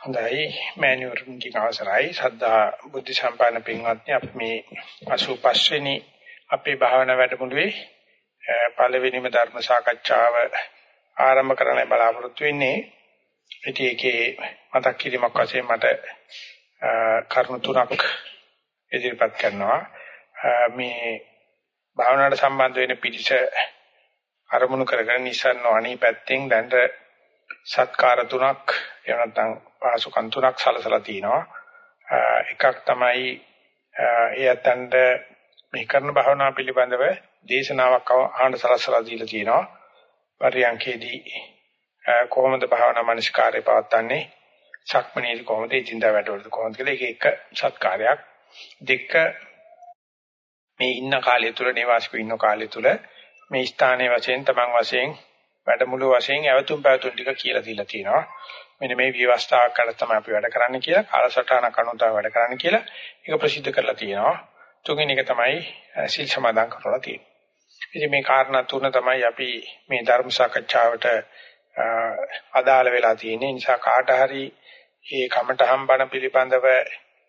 හොඳයි. මෑණිවරුන්ගේ අවසරයි. සද්ධා බුද්ධ සම්පන්න පින්වත්නි අපි මේ 85 වෙනි අපේ භාවනා වැඩමුළුවේ පළවෙනිම ධර්ම සාකච්ඡාව ආරම්භ කරන්න බලාපොරොත්තු වෙන්නේ. ඉතින් ඒකේ මතක් කිරීමක් වශයෙන් මට කරුණු තුනක් ඉදිරිපත් කරනවා. මේ භාවනාවට සම්බන්ධ වෙන පිටිස අරමුණු කරගෙන නිසන්න අනී පැත්තෙන් දැන් සත්කාර තුනක් එහෙම නැත්නම් පාසුකම් තුනක් සලසලා තිනවා. එකක් තමයි එයතන්ට මේ කරන භාවනා පිළිබඳව දේශනාවක් ආහන සලසලා දීලා තිනවා. පරියන්කේදී කොහොමද භාවනා මනස්කාරය පවත්න්නේ? සක්මනේදී කොහොමද ඉදින්දා වැඩවලද කොහොමද කියලා ඒක එක සත්කාරයක්. දෙක මේ ඉන්න කාලය තුල නිවාසිකව ඉන්න කාලය තුල මේ ස්ථානයේ වශයෙන් තමන් වශයෙන් වැඩමුළු වශයෙන් ඇවතුම් පැවතුම් ටික කියලා දීලා තියෙනවා. මෙන්න මේ විවස්ථාවක් කරලා තමයි අපි වැඩ කරන්න කියලා කාලසටහන කනුතා වැඩ කරන්න කියලා ඒක ප්‍රසිද්ධ කරලා තියෙනවා. තුන්වෙනි එක තමයි සිල් සමාදන් කරලා තියෙන්නේ. ඉතින් මේ කාරණා තුන තමයි අපි මේ ධර්ම සාකච්ඡාවට අදාළ වෙලා තියෙන්නේ. නිසා කාට හරි මේ කමඨහම් බණ පිළිබඳව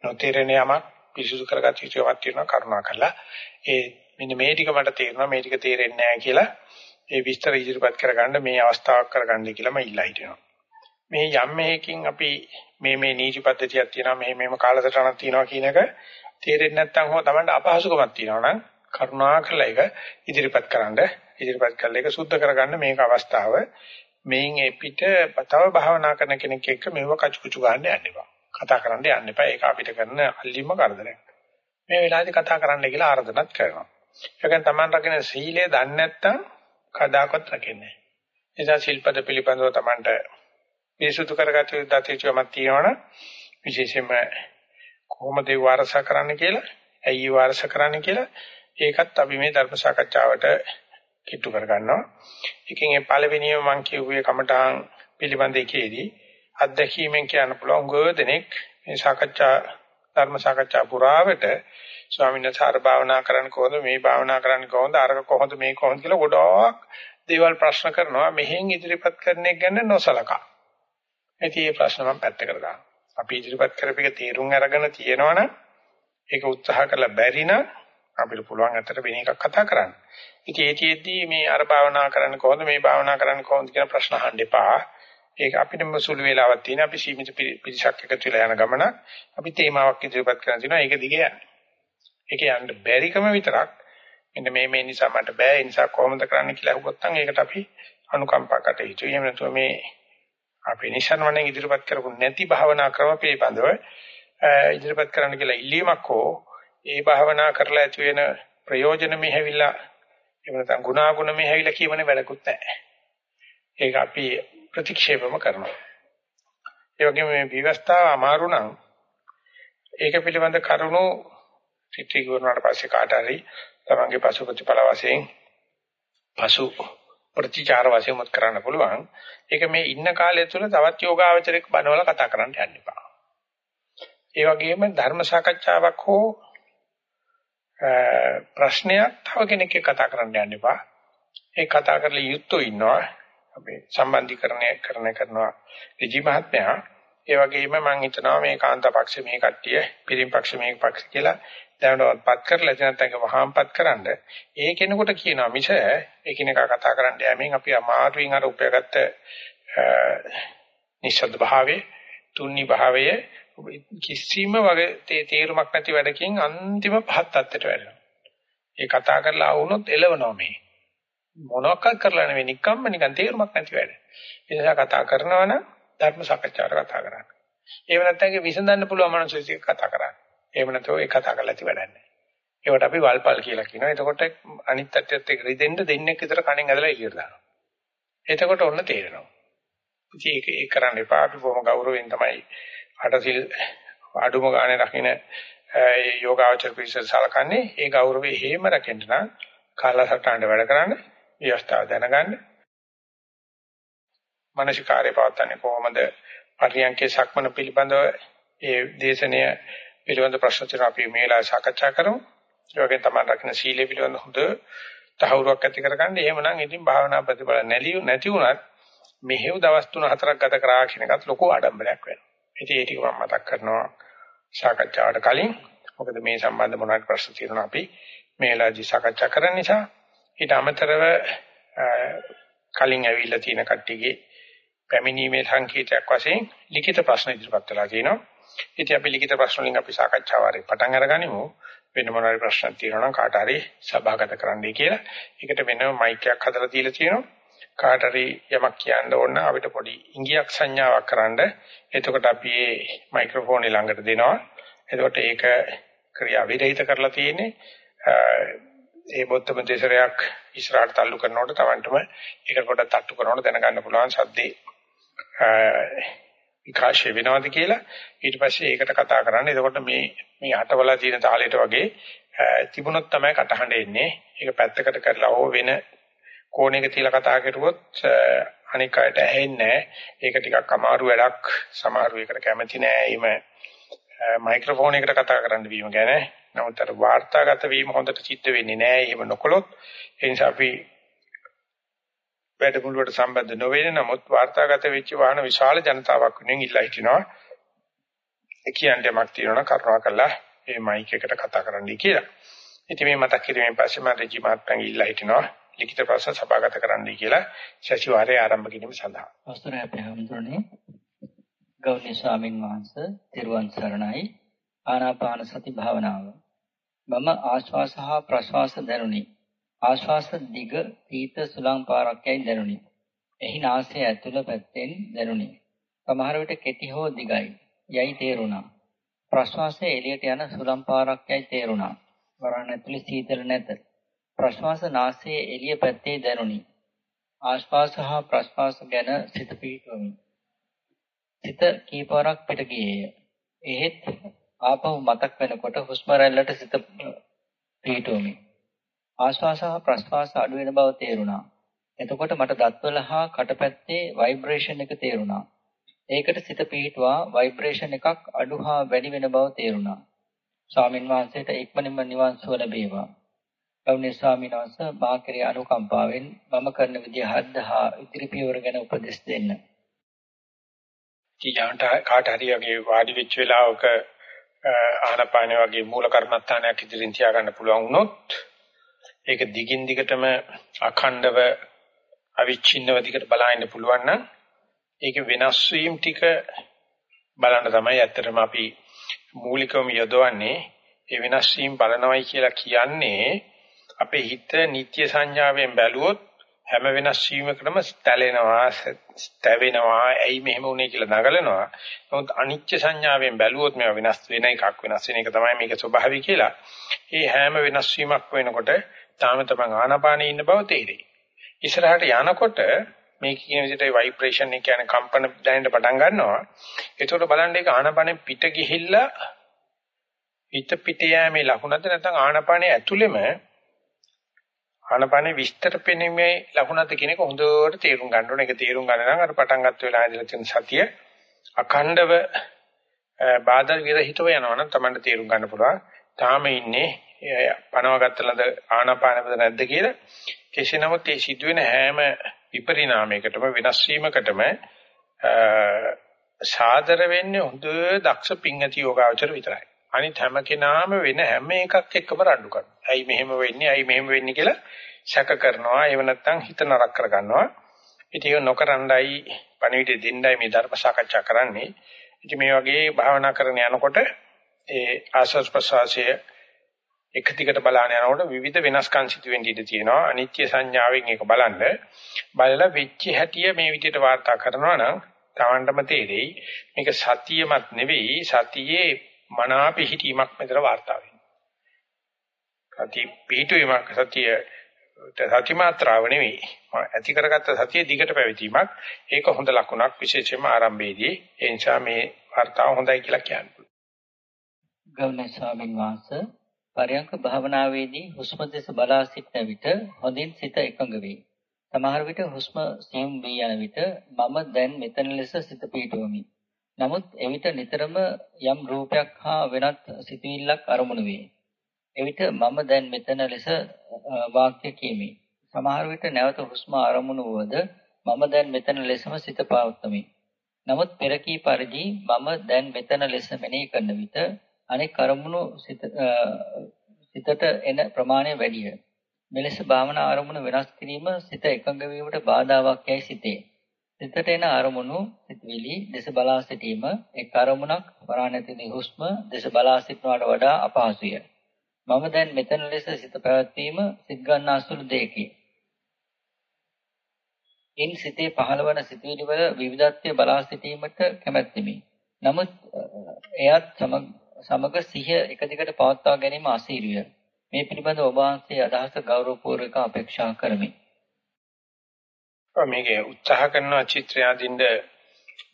නොතේරෙන යමක් පිරිසුදු කරගත යුතුවක් තියෙනවා කරුණා කරලා ඒ මෙන්න මේ ටික මට තේරෙනවා මේ ටික තේරෙන්නේ නැහැ කියලා ඒ විස්තර ඉදිරිපත් කරගන්න මේ අවස්ථාවක් කරගන්නයි කියලා මම ඉල්ලා හිටිනවා. මේ යම් මේකින් අපි මේ මේ නීති පද්ධතියක් තියෙනවා මේ මේම කාලසටහනක් තියෙනවා කියන එක තේරෙන්නේ නැත්නම් හෝ Tamanට අපහසුකමක් තියෙනවා නම් කරුණාකරලා ඒක ඉදිරිපත් කරන්න ඉදිරිපත් කරලා ඒක සුද්ධ කරගන්න මේක අවස්ථාව. මේන් ඒ පිට තව භාවනා කරන කෙනෙක් එක්ක මේව කචුකුචු ගන්න යන්න එපා. කතා කරන්න යන්න එපා. ඒක අපිට කරන අල්ලිම කරදරයක්. මේ වෙලාවේදී කතා කරන්න කියලා ආරාධනාත් කරනවා. ඒකෙන් Taman රකින්න සීලය දන්නේ නැත්නම් කදාකත් රකින්නේ නැහැ නිසා සිල්පද පිළිබඳව Tamanට පිරිසුදු කරගත යුතු දතිචුවමක් තියෙනවනේ විශේෂයෙන්ම කොහොමද ඒ වාරස කරන්න කියලා, ඇයි ඒ වාරස කරන්න කියලා ඒකත් අපි මේ ධර්ම සාකච්ඡාවට කිට්ටු කරගන්නවා. එකකින් ඒ පළවෙනියම මම කියුවේ කමඨාන් පිළිබඳ එකේදී අත්දැකීමෙන් කියන්න පුළුවන් ගොඩනෙක් මේ සාකච්ඡා ධර්ම සාකච්ඡා පුරාවට ස්වාමීන් වහන්සේ ආර භාවනා කරන්න කොහොමද මේ භාවනා කරන්න කොහොමද අරක කොහොමද මේ කොහොමද කියලා ගොඩාක් දේවල් ප්‍රශ්න කරනවා මෙහෙන් ඉදිරිපත් කරන එක ගැන නොසලකා. ඉතින් මේ ප්‍රශ්න මම පැත්තකට දානවා. අපි ඉදිරිපත් කරපේක තීරුම් අරගෙන තියෙනවනම් ඒක උත්සාහ කරලා බැරි නම් අපිට පුළුවන් අතට වෙන එකක් කතා කරන්න. ඉතින් ඒතිෙද්දී මේ අර භාවනා කරන්න කොහොමද මේ භාවනා කරන්න කොහොමද කියන ප්‍රශ්න අහන්න එපා. ඒක අපිට සුළු වේලාවක් තියෙන අපි සීමිත පිරිසක් එකතු වෙලා යන ගමන අපි තේමාවක් ඉදිරිපත් කරන තියෙනවා ඒක දිගේ යන්න. ඒක යන්න බැරිකම විතරක් මෙන්න මේ මේ නිසා මට බෑ ඒ නිසා කොහොමද කරන්න කියලා අහුවොත් නම් ඒකට අපි අනුකම්පා කටයුතු. එහෙම නැතුව මේ අපි නිසන්වණෙන් ඉදිරිපත් කරපු නැති භාවනා ක්‍රම පිළිබඳව ඉදිරිපත් කරන්න කියලා ඉල්ලීමක් හෝ ඒ භාවනා කරලා ඇති වෙන ප්‍රයෝජන මෙහෙවිලා එහෙම නැත්නම් ගුණාගුණ මෙහෙවිලා කියවන වැඩකුත් නැහැ. ඒක අපි ප්‍රතික්ෂේපම කරනවා. ඒ වගේම මේ විවස්ථාව අමාරු නම් ඒක පිළිබඳ කරුණු සිත්‍රි ගුණාට පස්සේ කාට හරි තමන්ගේ පසු ප්‍රතිපල වශයෙන් පසු ප්‍රතිචාර වශයෙන් මුත් කරන්න පුළුවන්. ඒක මේ ඉන්න කාලය තුළ තවත් යෝගාවචරයක් බනවල කතා කරන්න යන්න එපා. ඒ වගේම ධර්ම සාකච්ඡාවක් හෝ ප්‍රශ්නයක් තව කෙනෙක් එක්ක කතා කරන්න යන්න එපා. ඒ කතා කරලා යුක්තෝ ඉන්නවා. අපි සම්බන්ධීකරණය කරන කරනවා ඍජි මහත්මයා. ඒ වගේම මම හිතනවා මේ කාන්තා පක්ෂ මේ කට්ටිය පිරිම් පක්ෂ මේ පක්ෂ කියලා දැනටවත් කරලා නැත්නම් වහාම්පත් කරන්න ඒ කෙනෙකුට කියනවා මිස එකිනෙකා කතා කරන්න යෑමෙන් අපි අමාරුවෙන් අර උපයාගත්ත නිශ්ශබ්ද භාවයේ තුන්නි භාවයේ කිසිම වගේ තේරුමක් නැති වැඩකින් අන්තිම පහත් තත්ත්වයට වැටෙනවා. ඒ කතා කරලා වුණොත් එළවනවා මේ. මොනවාක් කරලා නෙවෙයි නිකම්ම නිකන් තේරුමක් නැති වැඩ. ඒ නිසා කතා කරනවා නම් ධර්ම සාකච්ඡාවට කතා කරන්න. ඒව නැත්නම් ඒක විසඳන්න පුළුවන් මනසෙත් කතා කරන්න. එහෙම නැත්නම් ඒක කතා කරලා ඇති වැඩක් නැහැ. ඒවට අපි වල්පල් කියලා කියනවා. එතකොට අනිත් පැත්තත් එක්ක රිදෙන්න දෙන්නෙක් විතර කණෙන් ඇදලා එළියට දානවා. එතකොට ඔන්න තේරෙනවා. ඉතින් ඒක ඒක කරන්න එපා. අපි බොහොම ගෞරවයෙන් තමයි අටසිල් අඩුම ගානේ රකින්න ඒ යෝගාචර පිරිස සලකන්නේ. ඒ ගෞරවය හේම රැකෙන්න නම් කාලසටහනට වැඩ කරන්න, විවස්ථාව දැනගන්න. මානසිකාරය පවත්න්නේ කොහොමද? පරියන්කේ සක්මන පිළිබඳව ඒ දේශනය පිළිබඳ ප්‍රශ්න තියෙනවා අපි මේ වෙලාවේ සාකච්ඡා කරමු. ඒ වගේම තමයි රකින්න සීලය පිළිබඳ හොඳ තහවුරුවක් ඇති කරගන්න. එහෙමනම් ඉතින් භාවනා ප්‍රතිඵල නැති නැති වුණත් මෙහෙව දවස් 3-4ක් ගත කරා කියන එකත් ලොකු ආඩම්බරයක් වෙනවා. ඉතින් ඒ ටික මම මතක් කරනවා සාකච්ඡාවට කලින්. මොකද මේ සම්බන්ධ මොනවාට ප්‍රශ්න තියෙනවා අපි මේ වෙලාවේදී සාකච්ඡා කරන්න නිසා ඊට අමතරව කලින් ඇවිල්ලා තියෙන කට්ටියගේ පැමිණීමේ සංකේතයක් වශයෙන් ලිඛිත ප්‍රශ්න ඉදිරිපත් වෙලා තියෙනවා. ඉතින් අපි ලිඛිත ප්‍රශ්න වලින් අපි සාකච්ඡාව ආරේ පටන් අරගනිමු. වෙන මොනවාරි ප්‍රශ්න තියෙනවා නම් කාට හරි සභාගත කරන්නයි කියලා. ඒකට වෙනම මයික් එකක් හදලා දීලා තියෙනවා. කාට හරි යමක් කියන්න ඕන අපිට පොඩි ඉංගියක් සංඥාවක් කරන්න. එතකොට අපි මේ මයික්‍රොෆෝන් ළඟට දෙනවා. එතකොට ඒක ක්‍රියා විරහිත කරලා තියෙන්නේ. ඒ බොත්තම දෙසරයක් ඉස්සරහට තල්ලු කරනකොට Tamanටම ඒක කොට තට්ටු කරනකොට දැනගන්න පුළුවන් සද්දේ විකාශය වෙනවද කියලා ඊට පස්සේ ඒකට කතා කරන්න. එතකොට මේ මේ අටවලා තියෙන තාලයට වගේ තිබුණොත් තමයි කටහඬ එන්නේ. ඒක පැත්තකට කරලා ඕ වෙන කෝණයක තියලා කතා කරුවොත් අනික් අයට ඇහෙන්නේ ඒක ටිකක් අමාරු වැඩක්. සමහර වෙකට කැමති නෑ. එහෙම මයික්‍රොෆෝන් එකට කතා කරන්න වීම ගැන. නමුත් අර වාර්තාගත වීම හොඳට සිද්ධ වෙන්නේ නෑ. එහෙම නොකළොත් ඒ නිසා අපි වැඩමුළුවට සම්බන්ධ නොවෙන නමුත් වාර්තාගත වෙච්ච වාහන විශාල ජනතාවක් වෙනුවෙන් ඉල්ලා හිටිනවා. ඒ කියන්නේ මක් තියෙනවා කරුණාකරලා මේ මයික් එකට කතා කරන්නයි කියලා. ඉතින් මේ මතක් කිරීමෙන් පස්සේ මම රජි මාත්මන් ඉල්ලා හිටිනවා ලිඛිත ප්‍රශ්න සභාගත කරන්නයි කියලා සතිವಾರයේ ආරම්භ කිරීම සඳහා. අවස්ථරය අපේ හැමතුනේ ගෞරවනීය ස්වාමින් වහන්සේ තිරුවන් සරණයි ආනාපාන සති භාවනාව. මම ආශ්වාස හා ප්‍රශ්වාස දැනුනි. ආශ්වාස දිග පීත සුළං පාරක් යයි දැනුනි. එහි නාසය ඇතුළ පැත්තෙන් දැනුනි. සමහර විට කෙටි හෝ දිගයි යයි තේරුණා. ප්‍රශ්වාසය එළියට යන සුළං පාරක් යයි තේරුණා. වරණ ඇතුළේ සීතල නැත. ප්‍රශ්වාස නාසයේ එළිය පැත්තේ දැනුනි. ආශ්වාස හා ප්‍රශ්වාස ගැන සිත පිහිටුවමි. සිත කීපාරක් පිට ගියේය. එහෙත් ආපහු මතක් වෙනකොට හුස්ම රැල්ලට සිත පිහිටුවමි. ආශ්වාස හා ප්‍රශ්වාස අඩු වෙන බව තේරුණා. එතකොට මට දත්වල හා කටපැත්තේ ভাইබ්‍රේෂන් එක තේරුණා. ඒකට සිත පිහිටුවා ভাইබ්‍රේෂන් එකක් අඩු හා වැඩි වෙන බව තේරුණා. ස්වාමින් වහන්සේට ඉක්මනින්ම නිවන් සුව ලැබේවා. ගෞරවනීය ස්වාමීන් වහන්සේ මාකරේ අනුකම්පාවෙන් මම කරන විදිහ හද්ද හා ඉදිරි පියවර ගැන උපදෙස් දෙන්න. කී යන්ට කාට හරි වගේ වාඩි වෙච්ච වෙලාවක ආනපාන වගේ මූල කර්මස්ථානයක් ඉදිරින් තියාගන්න පුළුවන් වුණොත් ඒක දිගින් දිගටම අඛණ්ඩව අවිච්ඡින්නව දිගට බලන්න පුළුවන් නම් ඒක වෙනස් වීම ටික බලන්න තමයි ඇත්තටම අපි මූලිකවම යොදවන්නේ. ඒ වෙනස් වීම බලනවයි කියලා කියන්නේ අපේ හිත නිත්‍ය සංඥාවෙන් බැලුවොත් හැම වෙනස් වීමකටම ස්තැලෙනවා ස්තැවෙනවා ඇයි මෙහෙම වුනේ කියලා නගලනවා නමුත් අනිත්‍ය සංඥාවෙන් බැලුවොත් මේවා වෙනස් වෙන එකක් වෙනස් වෙන එක තමයි මේක ස්වභාවය කියලා ඒ හැම වෙනස් වීමක් වෙනකොට තාම තමන් ආනාපානේ ඉන්න බව තේරෙයි. ඉස්සරහට යනකොට මේ කියන විදිහට ভাইබ්‍රේෂන් එක කියන්නේ කම්පන දැනෙන්න පටන් ගන්නවා. ඒකට බලන්න ඒක ආනාපානේ පිට ගිහිල්ලා හිත පිට යෑමේ ලකුණද නැත්නම් ආනාපානේ ඇතුළෙම ආනාපානේ විස්තර පෙනීමේ ලකුණද කියන එක හොඳට තේරුම් ගන්න ඕනේ. ඒක තේරුම් ගන්න නම් අර පටන් ගත්ත වෙලාවේ ඉඳලා තියෙන සතිය අඛණ්ඩව බාධා විරහිතව යනවා නම් Tamanට තේරුම් ගන්න පුළුවන්. තාම ඉන්නේ පනවගත්ත ලද ආනාපානවද නැද්ද කියලා කෙසේ නමුත් ඒ සිදුවෙන හැම විපරිණාමයකටම වෙනස් වීමකටම සාදර වෙන්නේ හොඳ දක්ෂ පිංගති යෝගාවචර විතරයි. අනිත් හැම කෙනාම වෙන හැම එකක් එක්කම රණ්ඩු කරනවා. ඇයි මෙහෙම වෙන්නේ? ඇයි මෙහෙම වෙන්නේ කියලා සැක කරනවා. ඒව නැත්තම් හිත නරක කරගන්නවා. ඉතින් ඒක නොකරණ්ඩයි පණිවිඩ දෙන්නයි මේ ධර්ම සාකච්ඡා කරන්නේ. ඉතින් මේ වගේ භාවනා කරන යනකොට ඒ ආස්වාද ප්‍රසවාසයේ එක දිගට බලාන යනකොට විවිධ වෙනස්කම් සිදු වෙන්න ඉඩ තියෙනවා. අනිත්‍ය සංඥාවෙන් ඒක බලන්න. බලලා වෙච්ච හැටිය මේ විදිහට වාර්තා කරනවා නම් Tamanටම තේරෙයි. මේක සතියමත් නෙවෙයි සතියේ මනා පිහිටීමක් මෙතන වාර්තා වෙන්නේ. සති පිහිටීමක් සතිය සති මාත්‍රාව නෙවෙයි. ඇති කරගත්ත සතිය දිගට පැවතීමක්. ඒක හොඳ ලකුණක් විශේෂයෙන්ම ආරම්භයේදී. ඒ නිසා මේ වාර්තාව හොඳයි කියලා කියන්නේ. ගෞරවනීය ස්වාමීන් වහන්සේ පරයන්ක භාවනාවේදී හුස්ම දෙස බලා සිටන විට හොඳින් සිත එකඟ වේ. සමහර විට හුස්ම සියුම් වී යන විට මම දැන් මෙතන ලෙස සිත පිටවමි. නමුත් එවිට නිතරම යම් රූපයක් හා වෙනත් සිතුවිල්ලක් අරමුණු වේ. එවිට මම දැන් මෙතන ලෙස වාක්‍ය කියමි. සමහර විට නැවත හුස්ම අරමුණු වුවද මම දැන් මෙතන ලෙසම සිත පවත්වමි. නමුත් පෙර කී පරිදි මම දැන් මෙතන ලෙස මෙනෙහි කරන විට අනෙක් අරමුණු සිතට එන ප්‍රමාණය වැඩිය. මෙලෙස භාවනා අරමුණු වෙනස් කිරීම සිත එකඟ වීමට බාධාවක් යයි සිතේ. සිතට එන අරමුණු සිතවිලි දෙස බලා සිටීම එක් අරමුණක් වරාණතිනි හුස්ම දෙස බලා සිටනවට වඩා අපහසුය. මම දැන් මෙතන ලෙස සිත පැවැත්වීම සිත් ගන්නා සුළු දෙයකි. ඉන් සිතේ පහළවන සිතුවිලි වල විවිධත්වය බලා සිටීමට කැමැත්තෙමි. නමුත් එයත් සමග සිහිය එක දිගට පවත්වා ගැනීම අසීරුය. මේ පිළිබඳව ඔබ වහන්සේ අදහස ගෞරවපූර්වක අපේක්ෂා කරමි. මේකේ උත්සාහ කරන චිත්‍රය අදින්න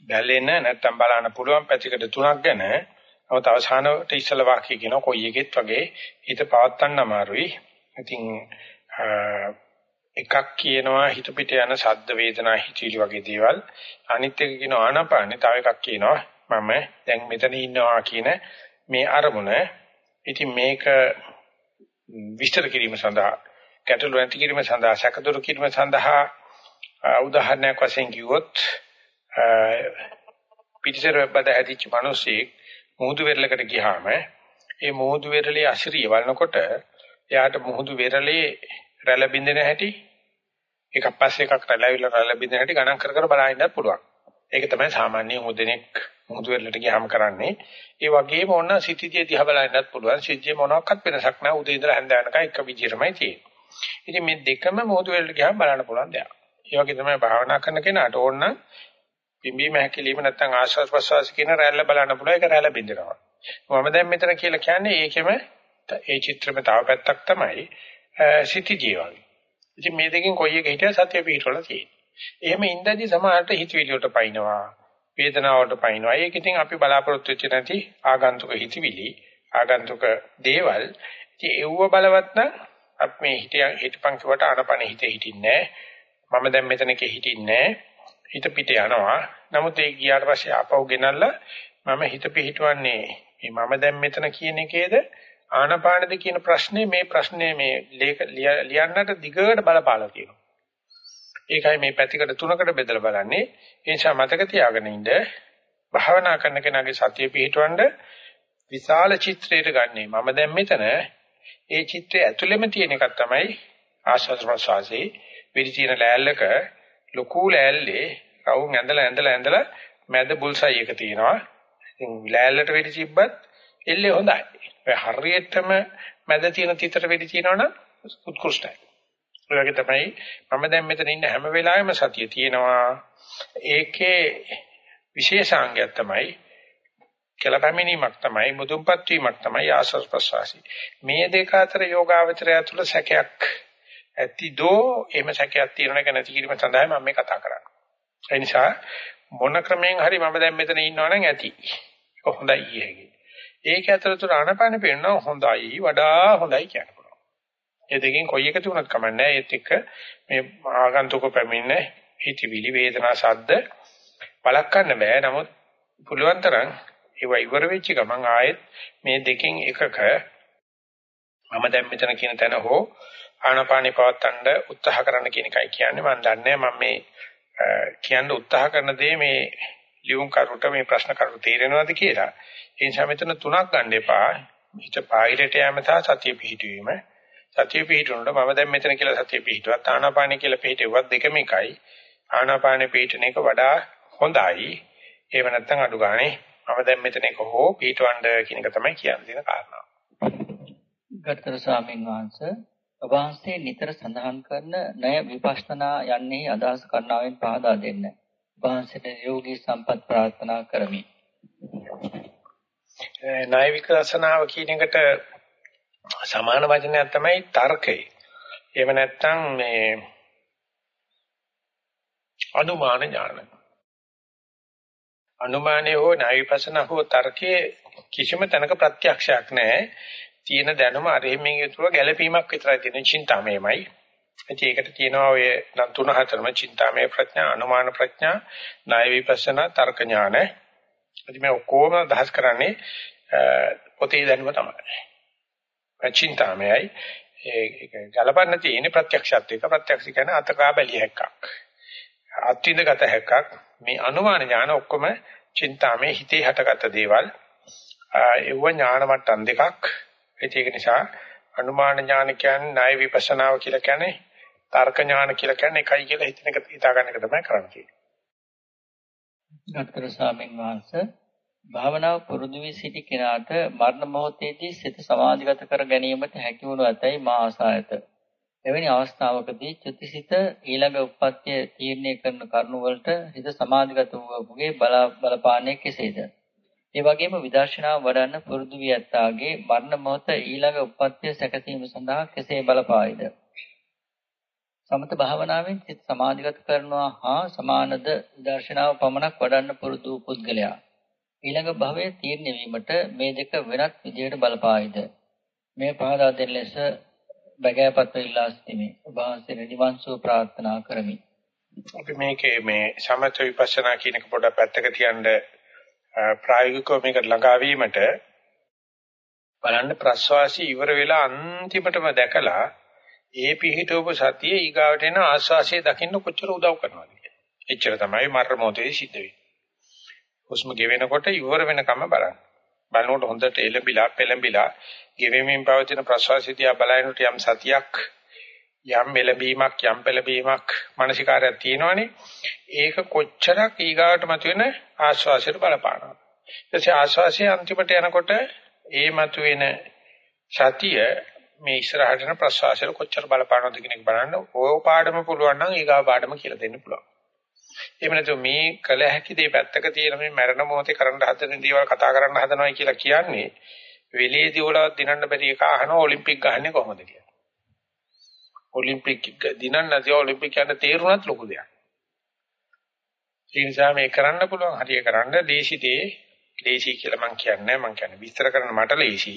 බැලෙන නැත්තම් බලන්න පුළුවන් පැතිකඩ තුනක් ගැන නමුත් අවසානට ඉස්සල වාක්‍ය කියන කොයි එකෙත් වගේ හිත පවත්තන්න අමාරුයි. ඉතින් එකක් කියනවා හිත පිට යන ශබ්ද වේදනා හිතිලි වගේ දේවල්. අනිත් එක කියනවා ආනාපානේ. තව එකක් කියනවා මම දැන් මෙතන ඉන්නවා කියන මේ අරමුණ. ඉතින් මේක විස්තර කිරීම සඳහා ගැටලු නැති කිරීම සඳහා සැකදුරු කිරීම සඳහා උදාහරණයක් වශයෙන් කිව්වොත් පිටිසර බඩ ඇදිච්ච මිනිස්සෙක් මුහුදු වෙරළකට ගියාම ඒ මුහුදු වෙරළේ අසිරිය වළනකොට එයාට මුහුදු වෙරළේ රැළ බින්දෙන හැටි එකක් පස්සේ එකක් රැළවිලා රැළ බින්දෙන හැටි ගණන් කර කර බලන්න පුළුවන්. ඒක තමයි සාමාන්‍ය මුදෙනෙක් මුහුදු වෙරළට ගියාම කරන්නේ. ඒ වගේම ඕන සිටිතිය දිහා බලන්නත් පුළුවන්. සිද්ධිය මොනවාක්වත් වෙනසක් නැහැ. උදේ ඉඳලා හැන්ද වෙනකන් එක විදිහටමයි තියෙන්නේ. ඉතින් මේ දෙකම මුහුදු වෙරළට ගියාම බලන්න පුළුවන් දෙයක්. ඒ වගේ තමයි භාවනා කරන කෙනාට ඕන නම් පිම්බීම හැකිලිම නැත්නම් ආශ්වාස ප්‍රශ්වාස කියන රැල්ල බලන්න පුළුවන්. ඒක රැල්ල බින්දනවා. මම දැන් මෙතන කියලා කියන්නේ ඒකෙම ඒ චිත්‍රෙම තව පැත්තක් තමයි සිටි ජීවන. ඉතින් මේ දෙකෙන් කොයි එක හිටියත් සතිය පිටවල තියෙනවා. එහෙම ඉඳදී සමහරට හිතවිලි වලට පයින්නවා. වේදනාවට පයින්නවා. ඒක ඉතින් අපි බලාපොරොත්තු වෙච්ච නැති ආගන්තුක හිතවිලි, ආගන්තුක දේවල්. ඉතින් ඒව බලවත් නම් අපි මේ හිටිය හිටපන් කිව්වට ආනපන හිතේ හිටින්නේ මම දැන් මෙතනක හිටින්නේ හිත පිට යනවා. නමුත් ඒ ගියාට පස්සේ ආපහු ගෙනල්ලා මම හිත පිහිටවන්නේ මේ මම දැන් මෙතන කියන එකේද ආනපානද කියන ප්‍රශ්නේ මේ ප්‍රශ්නේ මේ ලියන්නට දිගට බලපාලා තියෙනවා. ඒකයි මේ පැතිකඩ තුනකට බෙදලා බලන්නේ. ඒ නිසා මතක තියාගෙන ඉන්න භාවනා කරන කෙනාගේ සතිය පිහිටවන්න විශාල චිත්‍රයට ගන්නෙ. මම දැන් මෙතන ඒ චිත්‍රය ඇතුළෙම තියෙන එකක් තමයි ආස්වාද ප්‍රසවාසී විදි තියෙන ලෑල්ලක ලොකු ලෑල්ලේ රවුම් ඇඳලා ඇඳලා ඇඳලා මැද බුල්සයි එක තියෙනවා. ඉතින් ලෑල්ලට වෙඩි තිබ්බත් එල්ලේ හොඳයි. ඔය හරියටම මැද තියෙන තිතර වෙඩි තියෙනවනම් උත්කෘෂ්ටයි. ඒ වගේ තමයි මම දැන් මෙතන ඉන්න හැම වෙලාවෙම සතිය තියෙනවා. ඒකේ විශේෂාංගයක් තමයි කලපැමිනීමක් තමයි මුදුන්පත් වීමක් තමයි ආස්වාස් ප්‍රසවාසී. මේ දෙක අතර යෝගාවචරය තුළ සැකයක් ඇතිදෝ එහෙම සැකයක් තියෙන එක නැති කිරීම සඳහා මම මේ කතා කරන්නේ. ඒ නිසා මොන ක්‍රමයෙන් හරි මම දැන් මෙතන ඉන්නවනම් ඇති. ඒක හොඳයි කියේකි. ඒක ඇතුළත ආනපාන පේනවා හොඳයි වඩා හොඳයි කියන පුළුවන්. ඒ දෙකෙන් කොයි එක තුනක් කමන්නේ ඒත් එක්ක මේ ආගන්තුක පැමිණ හිතවිලි වේදනා සද්ද බලක්වන්න බෑ. නමුත් පුළුවන් තරම් ඒවා ඉවර වෙච්ච ගමන් ආයෙත් මේ දෙකෙන් එකක මම දැන් මෙතන කියන තැන හෝ ආනාපානේ පවත්තන්න උත්සාහ කරන්න කියන එකයි කියන්නේ මම දන්නේ මම මේ කියන්න උත්සාහ කරන දේ මේ ලියුම් කරුට මේ ප්‍රශ්න කරුට තේරෙනවද කියලා. ඒ නිසා මෙතන තුනක් ගන්න එපා. හිත පායිරට යෑම සහ සතිය පිහිටවීම. සතිය පිහිටුනොත් මම දැන් මෙතන කියලා සතිය පිහිටුවත් ආනාපානේ කියලා පිහිටුවත් දෙකම එකයි. ආනාපානේ පිහිටන එක වඩා හොඳයි. ඒව නැත්තම් අඩු ගානේ මම දැන් මෙතන එක හෝ පිහිටවන්න කියන එක තමයි කියන්න දෙන කාරණාව. ගත්තර ස්වාමීන් වහන්සේ වහන්සේ නිතර සඳහන් කරන ණය විපස්සනා යන්නේ අදහස් කරනාවෙන් පහදා දෙන්න. වහන්සේට යෝගී සම්පත් ප්‍රාර්ථනා කරමි. ණය විපස්සනාව කියන එකට සමාන වචනයක් තමයි තර්කය. එහෙම නැත්නම් මේ අනුමාන ඥාන. අනුමානයේ හෝ ණය විපස්සනා හෝ තර්කයේ කිසිම තැනක ප්‍රත්‍යක්ෂයක් නැහැ. තියෙන දැනුම අර එහෙමින් යුතුව ගැළපීමක් විතරයි තියෙන චින්තාමයමයි. ඉතින් ඒකට කියනවා ඔය නම් තුන හතරම චින්තාමය ප්‍රඥා, අනුමාන ප්‍රඥා, ණය විපස්සනා, තර්ක ඥාන. ඉතින් මේ ඔක්කොම දහස් කරන්නේ පොතේ දැනුම තමයි. චින්තාමයයි ඒක ගලපන්න තියෙන ප්‍රත්‍යක්ෂත් එක ප්‍රත්‍යක්ෂ කියන්නේ අතකා බැලිය හැක්කක්. අත්විඳගත හැක්කක් මේ අනුමාන ඥාන ඔක්කොම චින්තාමේ හිතේ හටගත්ත දේවල් ඒව ඥාන මට්ටම් දෙකක් ඒක නිසා අනුමාන ඥාන කියන්නේ ණය විපස්සනාව කියලා කියන්නේ තර්ක ඥාන කියලා කියන්නේ එකයි කියලා හිතන එක හිතා ගන්න එක තමයි කරන්නේ. ගත්තර ස්වාමීන් වහන්සේ භාවනාව පුරුදු වී සිටි කෙනාට මරණ මොහොතේදී සිත සමාධිගත කර ගැනීමට හැකි වනු ඇතැයි මා ආසායත. එවැනි අවස්ථාවකදී චුතිසිත ඊළඟ උප්පත්තිය තීරණය කරන කරුණු වලට හිත සමාධිගත වූගේ බලපාන්නේ කෙසේද? ඒ වගේම විදර්ශනාව වඩන්න පුරුදු වී ඇත්තාගේ මරණ මොහොත ඊළඟ උප්පත්තිය සැකසීම සඳහා කෙසේ බලපායිද? සමත භාවනාවෙන් සිත සමාධිගත කරනවා හා සමානද විදර්ශනාව පමණක් වඩන්න පුරුදු පුද්ගලයා. ඊළඟ භවයේ තීරණය වීමට මේ දෙක වෙනත් විදිහට බලපායිද? මේ පහදා දෙන ලෙස බගෑපත් ඉල්ලා සිටිමි. ඔබ වහන්සේ නිවන් සුව ප්‍රාර්ථනා කරමි. අපි මේකේ මේ සමථ විපස්සනා කියන එක පොඩක් පැත්තක තියන්න ප්‍රායෝගිකව මේකට ළඟා වීමට බලන්න ප්‍රස්වාසී ඉවර වෙලා අන්තිමටම දැකලා ඒ පිහිටවපු සතිය ඊගාවට එන ආස්වාසිය දකින්න කොච්චර උදව් කරනවද කියලා. එච්චර තමයි මරණ මොහොතේ සිද්ධ වෙන්නේ. හුස්ම ගෙවෙනකොට ඉවර වෙනකම බලන්න. බලනකොට හොඳට එළඹිලා පෙළඹිලා ගෙවෙමින් පවතින ප්‍රසවාසීතිය බලනකොට යම් සතියක් යම් එළඹීමක් යම් පෙළඹීමක් මානසිකාරයක් තියෙනවනේ. ඒක කොච්චරක් ඊගාවට මතුවෙන ආශ්වාසයට බලපානවා ඊටසේ ආශ්වාසයේ අන්තිමට යනකොට ඒ මතුවෙන සතිය මේ ඉස්සරහට යන ප්‍රසවාසයට කොච්චර බලපානවද කියන එක බලන්න. ඕ පාඩම පුළුවන් නම් ඊගා පාඩම කියලා දෙන්න පුළුවන්. එහෙම නැත්නම් මේ කල හැකි දේ පැත්තක තියලා මේ මරණ මොහොතේ කරන්න හදන දේවල් කතා කරන්න හදනවා කියලා කියන්නේ වෙලේදී වලවත් දිනන්න බැරි එක අහනවා ඔලිම්පික් ගහන්නේ කොහොමද කියලා. ඔලිම්පික් දිනන්න නැති ඔලිම්පික් යන තේරුණත් ලොකු දෙයක්. ඒ නිසා මේ කරන්න පුළුවන් හරිය කරන්න දේශිතේ දේශි කියලා මම කියන්නේ මම කියන්නේ විස්තර කරන්න මට ලේසි.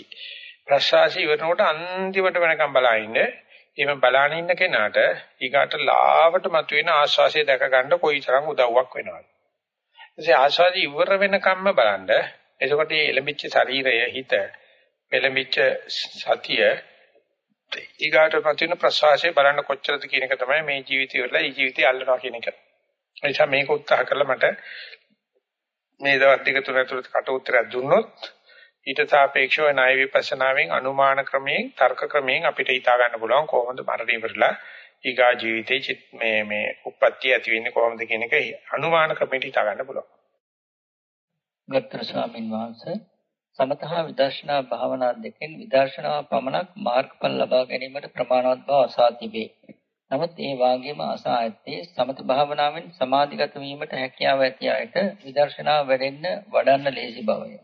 ප්‍රසවාසී ඉවරනකොට අන්තිමට වෙනකම් බලනින්න එහෙම බලාන ඉන්න කෙනාට ඊගාට ලාවට මතුවෙන ආශ්වාසය දැක ගන්න කොයිතරම් උදව්වක් වෙනවද. එසේ ආශ්වාසය ඉවර වෙනකම්ම බලන්න. එතකොට මේ එළඹිච්ච ශරීරය හිත එළඹිච්ච සතිය ඊගාට මතුවෙන ප්‍රශ්වාසය බලන්න කොච්චරද කියන එක තමයි මේ ජීවිතය වල ඊ ජීවිතය අල්ලනවා කියන එක. ඒ නිසා මේක උත්සාහ කරලා මට මේ දවස් දෙක තුන ඇතුළත කට උත්තරයක් දුන්නොත් ඊට සාපේක්ෂව ණය විපස්සනාවෙන් අනුමාන ක්‍රමයෙන් තර්ක ක්‍රමයෙන් අපිට හිතා ගන්න පුළුවන් කොහොමද මරණය ඉවරලා ඊගා ජීවිතේ මේ මේ උප්පත්ති ඇති වෙන්නේ කොහොමද කියන එක අනුමාන ක්‍රමයට හිතා ගන්න පුළුවන්. ගත්තර ස්වාමින් වහන්සේ සමතහ විදර්ශනා භාවනා දෙකෙන් විදර්ශනාව පමණක් මාර්ගඵල ලබා ගැනීමට ප්‍රමාණවත් බව අසා තිබේ. නමුත් ඒ වාගේම අසා ඇත්තේ සමත භාවනාවෙන් සමාධිගත වීමට හැකියාව ඇති අයට විදර්ශනාව වැඩෙන්න වඩන්න ලේසි බවය.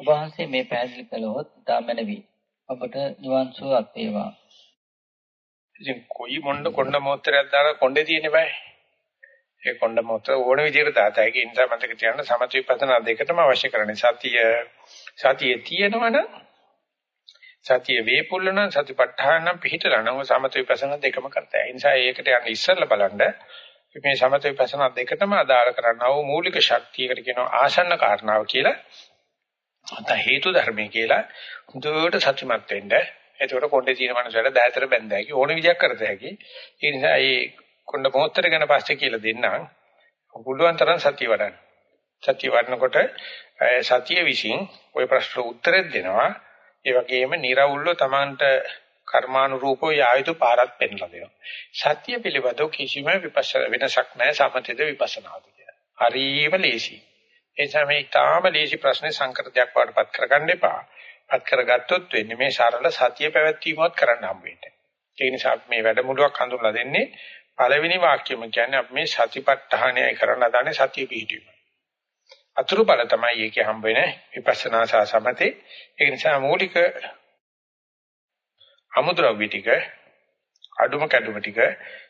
ඔබ වහන්සේ මේ පැහැදිලි කළොත් ධාමනවි ඔබට නිවන් සුවක් වේවා. ඉතින් කොයි මොණ්ඩ කොණ්ඩ මොහොතරයක් දාලා කොණ්ඩේ තියෙන්නේ බෑ. ඒ කොණ්ඩ මොහොත ඕන විදිහට දාතයි. ඒ නිසා මතක තියාගන්න සමථ විපස්සනා දෙකටම අවශ්‍ය කරන්නේ සතිය. සතිය තියෙනවනම් සතිය වේපුල්ල නම් සතිපට්ඨාන නම් පිහිටලා නම් සමථ විපස්සනා දෙකම කරතයි. ඒ නිසා ඒකට යන්න ඉස්සෙල්ලා බලන්න මේ සමථ විපස්සනා දෙකටම අදාළ කරන්නා වූ මූලික ශක්තියකට කියනවා ආසන්න කාරණාව කියලා. අත හේතු ධර්මයේ කියලා හොඳට සත්‍යමත් වෙන්න. එතකොට කොණ්ඩේ තියෙන මනුස්සයට දෑතර බැඳ හැකි ඕන විදියක් කරත හැකි. ඒ නිසා මේ කොණ්ඩ මොහොතර ගැන පස්සේ කියලා දෙන්නම්. පුළුවන් තරම් සතිය වඩන්න. සතිය වඩනකොට සතිය විසින් ওই ප්‍රශ්න උත්තර දෙනවා. ඒ වගේම निराවුල්ව Tamanට කර්මානුරූපව යායුතු පාරක් පෙන්ලා දෙනවා. සත්‍ය පිළිබඳව කිසිම විපස්සන වෙනසක් නැහැ සමතේද විපස්සනාද කියලා. හරීම ලේසි. ඒ නිසා මේ තාම ලේසි ප්‍රශ්නේ සංකෘතයක් වඩපත් කරගන්න එපා. පත් කරගත්තොත් වෙන්නේ මේ සරල සතිය පැවැත්වීමවත් කරන්න හම්බ වෙන්නේ. ඒ නිසා මේ වැඩමුළුවක් හඳුන්ලා දෙන්නේ පළවෙනි වාක්‍යෙම කියන්නේ අපි මේ සතිපට්ඨානයයි කරන්න හදන්නේ සතිය පිහිටීම. අතුරු බල තමයි ඒකේ හම්බ වෙන විපස්සනා සහ සමතේ. ඒ නිසා මූලික අමුද්‍රව්‍ය ටික අඩුම කැඩුම ටික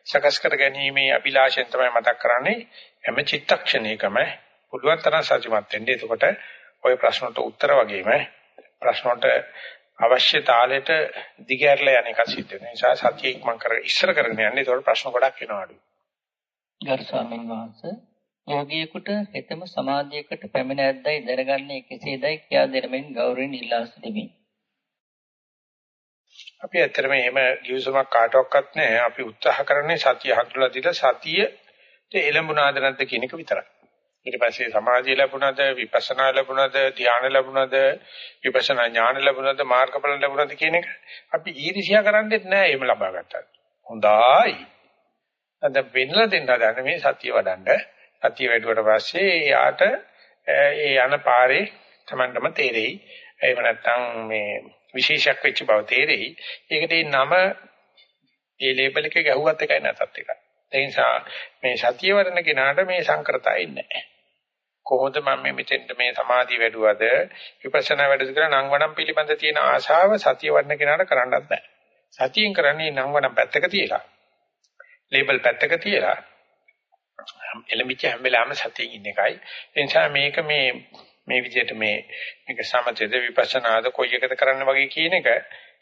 සකස් කර ගැනීමේ අභිලාෂයෙන් තමයි මතක් කරන්නේ හැම චිත්තක්ෂණයකම පුළුවන් තරම් සත්‍යමත් වෙන්න. එතකොට ওই ප්‍රශ්නට උත්තර වගේම ප්‍රශ්නට අවශ්‍ය තාලෙට දිගහැරලා යන එක සිද්ධ වෙන නිසා සත්‍ය ඉක්මන් කර ඉස්සර කරගෙන යන්නේ. ඒතකොට ප්‍රශ්න ගොඩක් එනවා අඩු. ගරු ස්වාමීන් වහන්සේ යෝගියෙකුට හෙතම සමාධියකට පැමිණ ඇද්දයි දැනගන්නේ කෙසේදයි කියා දෙනමින් ගෞරවයෙන් ඉල්ලා සිටිමි. අපි ඇත්තටම එහෙම කිවිසුමක් කාටවත් නැහැ. අපි උත්සාහ කරන්නේ සතිය හඳුලා දීලා සතිය ඒ එළඹුණාද නැද්ද කියන එක විතරයි. ඊට පස්සේ සමාධිය ලැබුණාද විපස්සනා ලැබුණාද ධ්‍යාන ලැබුණාද විපස්සනා ඥාන ලැබුණාද මාර්ගඵල ලැබුණාද කියන එක අපි ඊර්ෂ්‍යා කරන්නේත් නෑ එහෙම ලබා ගත්තා. හොඳයි. අද වෙන්නලා දෙන්න ගන්න මේ සතිය වඩන්න. සතිය වැඩුවට පස්සේ යාට ඒ යන පාරේ Tamandම තේරෙයි. එහෙම නැත්නම් මේ විශේෂයක් වෙච්ච බව තේරෙයි. ඒකට ඒ නම ඒ ලේබල් එක ගැහුවත් එකයි නැතත් එකයි. ඒ නිසා මේ සතිය වඩන කෙනාට මේ සංකරතය ඉන්නේ නැහැ. කොහොමද මම මේ මෙතෙන්ට මේ සමාධිය වැඩුවද විපස්සනා වැඩුවද කියලා නම් වණම් පිළිබඳ තියෙන ආශාව සතිය වඩන කෙනාට කරන්නත් බෑ. සතියෙන් කරන්නේ නම් වණම් පැත්තක තියලා. ලේබල් පැත්තක තියලා එළඹිච්ච හැම වෙලාවෙම සතියෙන් ඉන්න එකයි. ඒ නිසා මේක මේ මේ විදිහට මේ මේක සමතේද විපස්සනාද කොයි එකද කරන්න වගේ කියන එක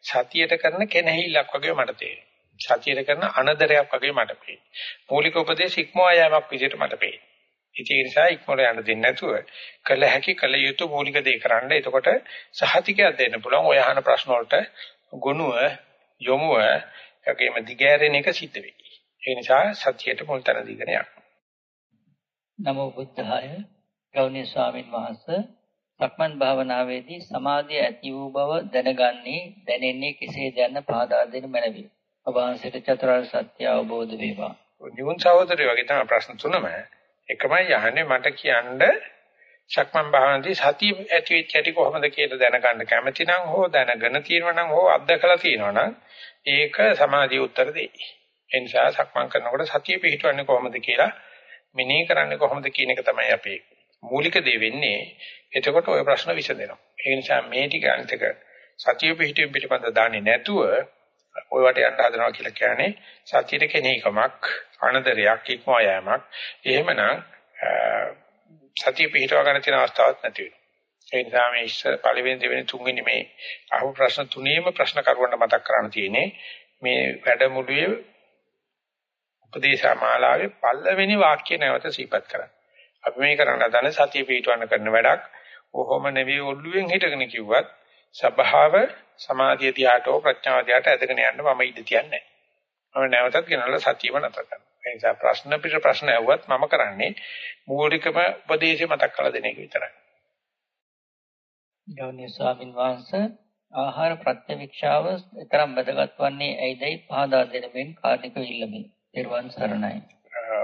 සතියට කරන කෙනෙහිලක් වගේ මට තේරෙනවා. සතියට කරන අනදරයක් වගේ මට පේනවා. මූලික උපදේශ ඉක්මවා යෑමක් විදිහට මට පේනවා. ඒ නිසා ඉක්මනට යන්න දෙන්නේ නැතුව කළ හැකි කළ යුතු මූලික දේ කරන්න. එතකොට සහතිකයක් දෙන්න පුළුවන්. ඔය අහන ප්‍රශ්න වලට ගුණුව යොමුව යකේම දිගෑරෙන එක සිද්ධ වෙයි. ඒ නිසා සතියට මුල් තැන දීගෙන යන්න. නමෝ බුද්ධාය ගෞණීය ස්වාමින් වහන්සේ සක්මන් භාවනාවේදී සමාධිය ඇති වූ බව දැනගන්නේ දැනෙන්නේ කෙසේද යන්න පහදා දෙන්න මැනවි. ඔබ වහන්සේට චතුරාර්ය සත්‍ය අවබෝධ වේවා. නිවුන් සහෝදරයෝ වගේ තමයි ප්‍රශ්න තුනම. එකමයි අහන්නේ මට කියන්න සක්මන් භාවනාවේදී සතිය ඇති වෙච්ච හැටි කොහොමද කියලා දැනගන්න කැමති නම් හෝ දැනගෙන තියෙනවා නම් හෝ අත්දකලා තියෙනවා නම් ඒක සමාධිය උත්තර දෙයි. ඒ නිසා සක්මන් කරනකොට සතිය පිහිටවන්නේ කොහොමද කියලා මෙනෙහි කරන්නේ කොහොමද කියන එක තමයි අපේ මූලික දේ වෙන්නේ. එතකොට ওই ප්‍රශ්න විසඳෙනවා. ඒ නිසා මේ ටික අනිතක සතිය පිහිටීම පිළිබඳ දාන්නේ නැතුව ඔය වට යන්න හදනවා කියලා කියන්නේ සතියේ කෙනෙක්මක් අනදරයක් ඉක්මවා යෑමක්. එහෙමනම් සතිය පිහිටව ගන්න තියෙන අවස්ථාවක් නැති වෙනවා. ඒ නිසා මේ ඉස්සර පළවෙනි දෙවෙනි තුන්වෙනි මේ අහු ප්‍රශ්න තුනේම ප්‍රශ්න කරුවන්න මතක් කරන්න තියෙන්නේ මේ වැඩමුළුවේ උපදේශමාලාවේ පළවෙනි වාක්‍ය නැවත සිහිපත් කරන්න. අපි මේ කරන්න හදන සතිය පිටවන්න කරන වැඩක්. කොහොම නෙවෙයි ඔළුවෙන් හිටගෙන කිව්වත් සබහාව සමාධිය දිහාටෝ ප්‍රඥාව දිහාට ඇදගෙන යන්න මම ඉඩ තියන්නේ නැහැ. මම නැවතත් ගෙනල්ලා සතියම නැතර කරනවා. ඒ නිසා ප්‍රශ්න පිට ප්‍රශ්න ඇහුවත් මම කරන්නේ මූලිකම උපදේශය මතක් කරලා දෙන එක විතරයි. ගෞරවනීය ස්වාමින් වහන්සේ ආහාර ප්‍රත්‍යවික්ෂාව තරම් වැදගත් වන්නේ ඇයිදයි පහදා දෙන මෙන් කාර්නික ඉල්ලමි. ඊර්වන් සරණයි.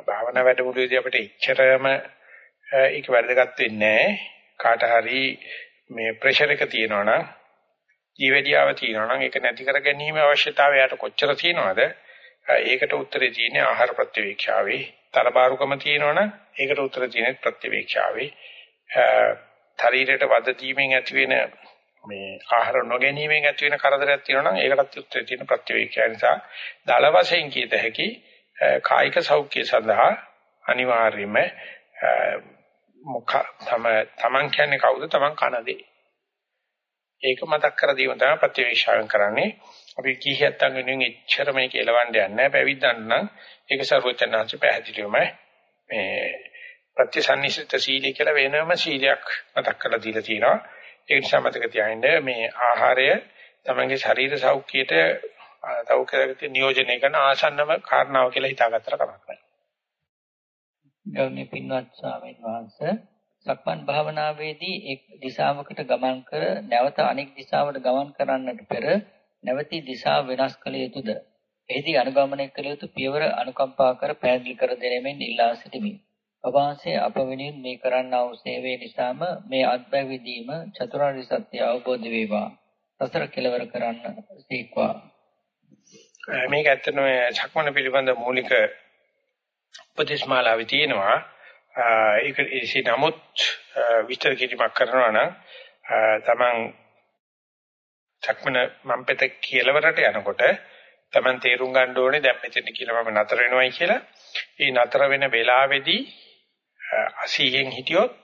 භාවනා වැඩමුළුවේදී අපිට ඉච්ඡරම ඒක වැදගත් වෙන්නේ කාට හරි මේ ප්‍රෙෂර් එක තියෙනවා නම් ජීවැඩියාව තියෙනවා නම් ඒක නැති කර ගැනීම අවශ්‍යතාවය යට කොච්චර තියෙනවද? ඒකට උත්තරේ තියෙන්නේ ආහාර ප්‍රතිවීක්ෂාවේ තරබාරුකම තියෙනවනම් ඒකට උත්තර තියෙන්නේ ප්‍රතිවීක්ෂාවේ. ශරීරයට වද දීමෙන් ඇති වෙන මේ ආහාර නොගැනීමෙන් ඇති වෙන කරදරයක් තියෙනවා නම් ඒකටත් උත්තර තියෙන ප්‍රතිවීක්ෂා නිසා දල වශයෙන් කීත හැකි කායික සෞඛ්‍ය සඳහා අනිවාර්යයෙන්ම මොක තම තමන් කියන්නේ කවුද තමන් කන දේ. ඒක මතක් කර දීම තමයි ප්‍රතිවේක්ෂාවෙන් කරන්නේ. අපි කීහියත්තන් වෙනුවෙන් එච්චර මේක එලවන්න යන්නේ නැහැ. පැවිද්දන් නම් ඒක සර්වචනාංශ පැහැදිලිවම මේ ප්‍රතිසන්නිසිත සීලය කියලා වෙනම සීලයක් මතක් කරලා දීලා තියෙනවා. ඒ නිසා මතක තියාගන්න මේ ආහාරය තමන්ගේ ශරීර සෞඛ්‍යයට සෞඛ්‍යයට නියෝජනය කරන ආසන්නම කාරණාව කියලා හිතාගත්තට කමක් නැහැ. ගෞරවනීය පින්වත් ස්වාමීන් වහන්සේ සක්මන් භාවනාවේදී එක් දිශාවකට ගමන් කර නැවත අනෙක් දිශාවට ගමන් කරන්නට පෙර නැවතී දිශාව වෙනස් කළ යුතුද? එහිදී අනුගමනය කළ යුතු පියවර අනුකම්පා කර පැහැදිලි කර දෙනෙමින් ඉල්ලා සිටිමි. ඔබවහන්සේ අප වෙනුවෙන් මේ කරන්නා වූ සේවය නිසාම මේ අත්බැවිදීම චතුරාර්ය සත්‍ය අවබෝධ වේවා. සසර කෙලවර කරන්න සීක්වා. මේක ඇත්තටම සක්මන පිළිබඳ මූලික උපදේශමාලාවේ තියෙනවා. ඒක ඉසි නමුත් විස්තර කිරීමක් කරනවා නම් තමන් චක්මන මම පෙත කියලාවරට යනකොට තමන් තේරුම් ගන්න ඕනේ දැන් මෙතන කියලා මම නතර වෙනවයි කියලා. ඒ නතර වෙන වෙලාවේදී අසීයෙන් හිටියොත්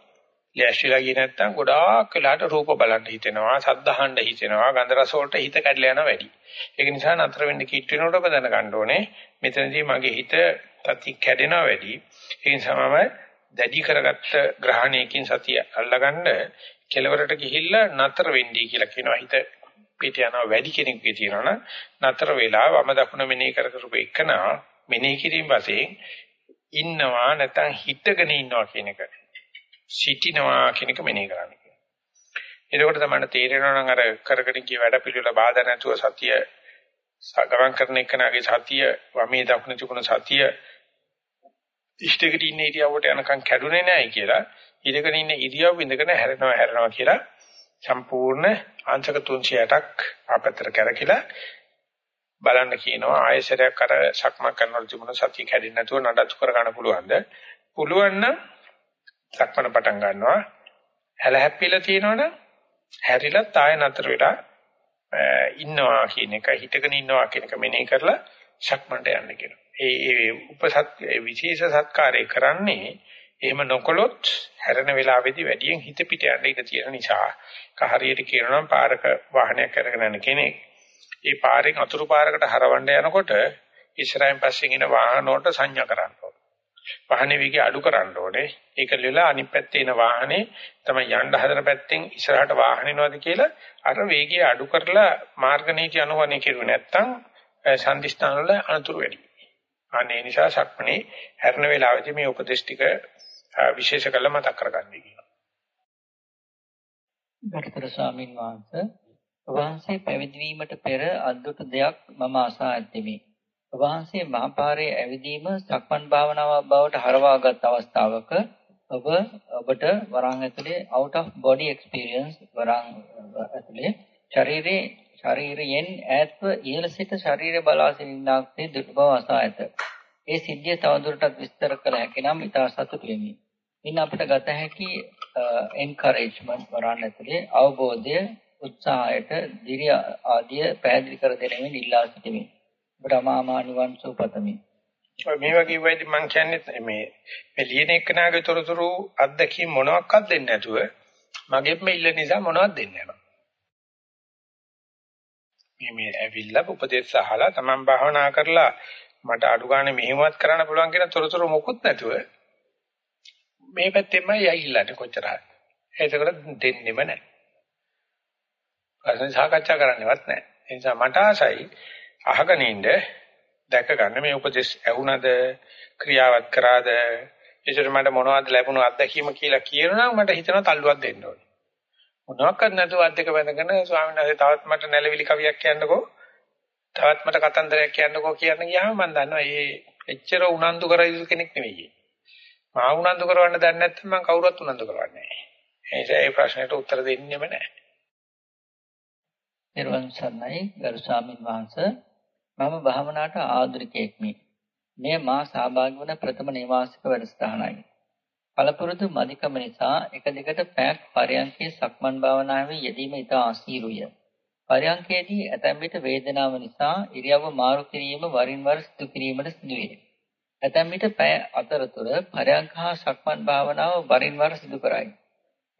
ලෑස්තිලා ගියේ නැත්නම් ගොඩාක් වෙලාට රූප බලන්න හිතෙනවා, ශබ්ද අහන්න හිතෙනවා, ගන්ධ රස වලට හිත කැඩලා යනවා වැඩි. ඒක නිසා නතර වෙන්න කිට් වෙනකොට ඔබ දැනගන්න ඕනේ මෙතනදී මගේ හිත තති කැඩෙනවා වැඩි. ඒ නිසා මම දැඩි කරගත්ත ග්‍රහණයකින් සතිය අල්ලගන්න කෙලවරට ගිහිල්ලා නතර වෙන්නයි කියලා කියනවා. හිත පිට යනවා වැඩි කෙනෙකුගේ තියෙනවනම් නතර වෙලා වම දකුණ මෙනෙහි කර කරපු එකනා මෙනෙහි කිරීම වශයෙන් ඉන්නවා නැත්නම් හිටගෙන ඉන්නවා කියන එක. සිටිනවා කියන එක මෙනෙහි කරන්න කියනවා. එතකොට තමයි තේරෙනවා නම් අර කරගෙන ගිය වැඩ පිළිවෙල බාධා නැතුව සතිය ගමන් කරන එකනාගේ සතිය වමේ දකුණ තිබුණ සතිය ඉෂ්ටකට ඉන්න ඉරියව්වට යනකම් කැඩුනේ නැහැ කියලා ඉඳගෙන ඉන්න ඉරියව් ඉඳගෙන හැරෙනවා හැරෙනවා කියලා සම්පූර්ණ ආංශක 360ක් අපතර කරකිලා බලන්න කියනවා ආයසරයක් අර සක්මන් කරනකොට තිබුණ සතිය කැඩෙන්නේ නැතුව නඩත්තු කර ගන්න පුළුවන්ද පුළුවන් නම් සක්මන පටන් ගන්නවා හැල හැප්පිලා තියෙනවනම් හැරිලා තාය නතර වෙලා ඉන්නවා කියන එක හිතගෙන ඉන්නවා කියන එක මෙනෙහි කරලා සක්මන්ට යන්න කියනවා. ඒ ඒ උපසත් විශේෂ සත්කාරය කරන්නේ එහෙම නොකළොත් හැරෙන වෙලාවේදී වැඩියෙන් හිත පිට යන්න ඉඩ තියෙන නිසා. ඒක හරියට කියනවා නම් පාරක වාහනයක් කරගෙන යන කෙනෙක් ඒ පාරෙන් අතුරු පාරකට හරවන්න යනකොට ඉස්සරහින් පස්සෙන් එන වාහන වලට සංඥා කරන්න ඕනේ. වාහනේ වේගය අඩු කරන්න ඕනේ. ඒක ලෙලා අනිත් පැත්තේ එන වාහනේ තමයි යන්න හදන පැත්තෙන් ඉස්සරහට වාහන එනවාද කියලා අර වේගය අඩු කරලා මාර්ග නීති අනුගමනය කෙරුවේ නැත්නම් සම්දිස්ථාන වල අනතුරු වැඩි. අනේ නිසා සක්මණේ හැරෙන වෙලාවේදී මේ උපදේශ ටික විශේෂ කළ මතක් කරගන්නයි කියනවා. ගරුතර ස්වාමින් වහන්සේ වහන්සේ පැවිදි වීමට පෙර අද්දුට දෙයක් මම අසා ඇත්තෙමි. වහන්සේ මහපාරේ ඇවිදීම සක්මන් භාවනාව බවට හරවාගත් අවස්ථාවක ඔබ ඔබට වරන් ඇතුලේ out of body experience වරන් ඇතුලේ ශරීරේ ශරීරයෙන් ඈත්ව ඉහළ සිට ශරීරය බලා සිටින්නාක්සේ දුක් බව අසා ඇත. ඒ සිද්ධිය තවදුරටත් විස්තර කළ හැකි නම් ඉතා සතුටු වෙමි. ඉන් අපිට ගත හැකි encouragement වරන් ඇතුලේ අවබෝධය උත්සාහයට දිරිය ආදිය පැහැදිලි කර දෙනෙමින් ඉල්ලා සිටිමි. ඔබට අමාමා නිවන් සුවපතමි. මේ වගේ වෙයිදී මම කියන්නේ මේ මේ ලියන එක්කනාගේ තොරතුරු අත්දැකීම් මොනවාක්වත් දෙන්නේ නැතුව මගෙත් මේ ඉල්ල නිසා මොනවත් දෙන්නේ නැහැ. මේ මේ ඇවිල්ලා උපදේශ අහලා තමන් භාවනා කරලා මට අඩු ගන්න මෙහෙමවත් කරන්න පුළුවන් කියන තොරතුරු මොකුත් නැතුව මේ පැත්තෙන්මයි ඇවිල්ලානේ කොච්චර හරි. ඒකකට දෙන්නෙම නැහැ. ප්‍රශ්න සාකච්ඡා කරන්නවත් නැහැ. ඒ නිසා මට ආසයි අහගෙන ඉන්න දැක ගන්න මේ උපදේශ ඇහුණද ක්‍රියාවත් කරාද ඒකට මට මොනවද ලැබුණු අත්දැකීම කියලා කියනනම් මට හිතෙනවා තල්ලුවක් දෙන්න ඕනේ. මොනවාක්වත් නැතුව අද්දක බඳගෙන ස්වාමීන් වහන්සේ තවත් මට නැලවිලි කවියක් කියන්නකෝ තවත් මට කතන්දරයක් කියන්නකෝ කියන්න ගියාම මම දන්නවා මේ එච්චර උනන්දු කරයිද කෙනෙක් නෙවෙයි. මා උනන්දු කරවන්න දන්නේ නැත්නම් මම කවුරුවත් උනන්දු කරවන්නේ නැහැ. ඒ නිසා මේ ප්‍රශ්නෙට උත්තර දෙන්නෙම නැහැ. නිර්වන් සර්ණයි ගරු ස්වාමින් වහන්සේ මම භාවනාවට ආධුනිකයෙක්මි. මේ මා සහභාගී වන ප්‍රථම නිවාසික වැඩසටහනයි. පළපුරුදු මදිකම නිසා එක දිගට පැයක් පරයන්කේ සක්මන් භාවනාවේ යෙදීම ඉතා අසීරුය. පරයන්කේදී ඇතැම් විට වේදනාව නිසා ඉරියව්ව මාරු කිරීම වරින් වර සිදු කිරීමට සිදුවේ. ඇතැම් විට පැය අතරතුර පරයන්ක හා සක්මන් භාවනාව වරින් වර සිදු කරයි.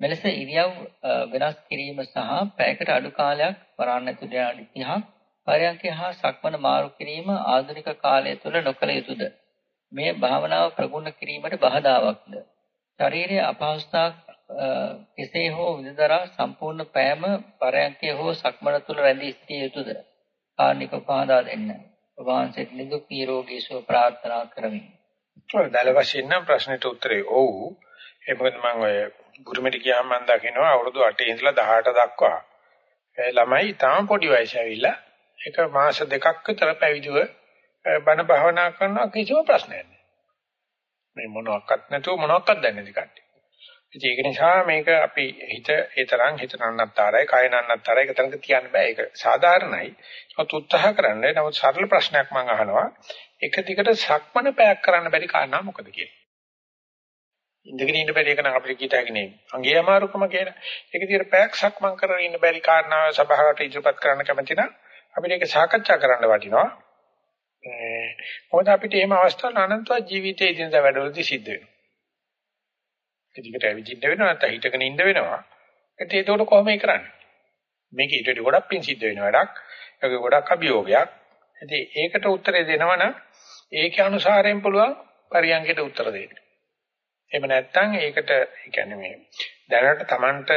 මෙලෙස ඉරියව් වෙනස් කිරීම සහ පැයකට අඩු කාලයක් වරාන් ඇතුළේ යන 30ක් පරයන්කේ හා සක්මන මාරු කිරීම ආධුනික කාලය තුළ නොකළ යුතුයද? මේ භාවනාව ප්‍රගුණ කිරීමට බාධාවත්ද? ශරීරයේ අපහසුතාවක් කෙසේ හෝ විඳදරා සම්පූර්ණ පෑම පරයන්කේ හෝ සක්මන තුල රැඳී සිටිය යුතුද? කාර්නික පහදා දෙන්න. වහන්සේට නිදුක් නිරෝගී සුව ප්‍රාර්ථනා කරමි. ඔය දල වශයෙන් නම් ප්‍රශ්නෙට උත්තරේ ඔව්. ඒ මොකද මම ඔය ගුරුමෙට ගියාම මම දකිනවා අවුරුදු 8 ඉඳලා 18 දක්වා ළමයි තාම පොඩි වයසේ ඇවිල්ලා ඒක මාස දෙකක් විතර පැවිදිව බණ භාවනා කරනවා කිසිම ප්‍රශ්නයක් නැහැ. මේ මොනවත් නැතුව මොනවත් දන්නේ නැති කට්ටිය. ඉතින් ඒක නිසා මේක අපි හිත ඒ තරම් හිත නන්නත්තරයි, කය නන්නත්තරයි ඒක තරඟ තියන්න බෑ. ඒක සාධාරණයි. ඒත් උත්සාහ කරන්න. නමුත් සරල ප්‍රශ්නයක් මම අහනවා. එක දිගට සක්මන පැයක් කරන්න බැරි කාරණා මොකද කියලා. ඉඳගෙන ඉන්න බැරි එක නම් අපිට කීතයිනේ. අංගේ අමාරුකම කියලා. ඒක දිගට පැයක් සක්මන් කරගෙන ඉන්න බැරි කාරණා සභාවට ඉදිරිපත් කරන්න කැමති නම් අපිට ඒක සාකච්ඡා කරන්න වටිනවා. මොකද අපිට එහෙම අවස්ථාවල් අනන්තවත් ජීවිතයේ ඉදින්දා වැඩවලදී සිද්ධ වෙනවා. ඒකට ඇවිදින්න වෙනවා නැත්නම් හිටගෙන ඉන්න වෙනවා. ඒත් ඒකට කොහොම ඒ කරන්නේ? මේක ඊට වඩා ගොඩක් පින් සිද්ධ වෙන වැඩක්. ඒක ගොඩක් අභියෝගයක්. ඉතින් ඒකට උත්තරේ දෙනවනම් ඒකේ අනුසාරයෙන් පුළුවන් පරියන්කයට උත්තර දෙන්න. එහෙම නැත්නම් ඒකට ඒ කියන්නේ මේ දැනට Tamanට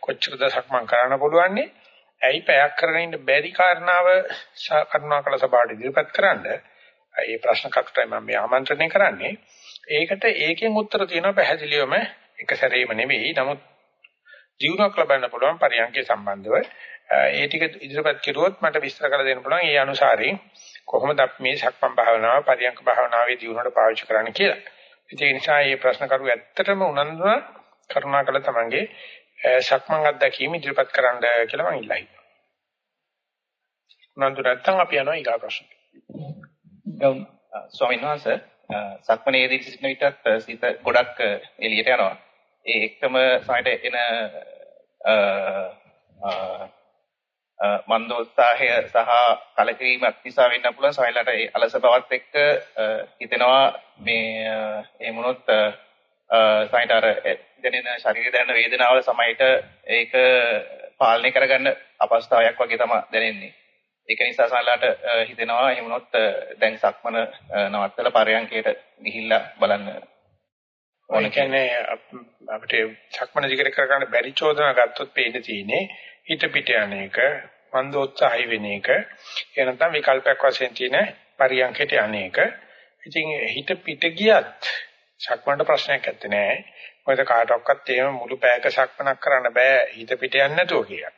කොච්චර දසක් මම කරන්න පුළුවන්නේ ඇයි පැයක් කරගෙන ඉන්න බැරි කාරණාව කරුණාකර සභාවට ඉදිරිපත් කරන්න. ඒ ප්‍රශ්න කටුටයි මම මේ ආමන්ත්‍රණය කරන්නේ. ඒකට ඒකෙන් උත්තර තියෙනවා පැහැදිලිවම එක සැරේම නෙවෙයි. නමුත් ජීවණක් ලබන්න පුළුවන් පරියන්කේ සම්බන්ධව ඒ ටික ඉදිරිපත් කරුවොත් මට විස්තර කරලා දෙන්න පුළුවන් ඒ අනුසාරයෙන් කොහොමද අපි මේ සක්මන් භාවනාව පරියන්ක භාවනාවේ දියුණුවට පාවිච්චි කරන්න කියලා. ඒ නිසා මේ ප්‍රශ්න කරු ඇත්තටම උනන්දුන කරුණාකර තමන්ගේ සක්මන් අත්දැකීම් ඉදිරිපත් කරන්න කියලා මම ඉල්ලයි. උනන්දු නැත්තම් අපි යනවා ඊගා ප්‍රශ්න. ගම් ස්වාමීන් වහන්සේ සක්මනේදී සිටින විටත් සිත ගොඩක් එළියට යනවා. ඒ එක්කම සායට එන මන්දෝත්සාහය සහ කලකිරීමක් නිසා වෙන්න පුළුවන් සායලට ඒ අලස බවත් එක්ක හිතෙනවා මේ එහෙම වුණොත් සායට අර දැනෙන ශරීරය දැනෙන වේදනාව සමයට ඒක පාලනය කරගන්න අපස්ථාවක් වගේ තමයි දැනෙන්නේ. ඒක නිසා සායලට හිතෙනවා එහෙම වුණොත් දැන් සක්මන නවත්තලා පරයන්කයට ගිහිල්ලා බලන්න ඕන කියන්නේ අපිට සක්මන දිගට කරගන්න බැරි චෝදනා ගත්තොත් පේන්න තියෙන්නේ හිත පිට යන එක මන්දෝත්සාහය වෙන එක ඒ නැත්නම් විකල්පයක් වශයෙන් තියෙන පරියන්කයට යන එක. ඉතින් හිත පිට ගියත් සක්මන්ට ප්‍රශ්නයක් නැත්තේ නෑ මොකද කාටවත් එහෙම මුළු පැයක සක්මනක් කරන්න බෑ හිත පිට යන්නේ නැතුව කියලා.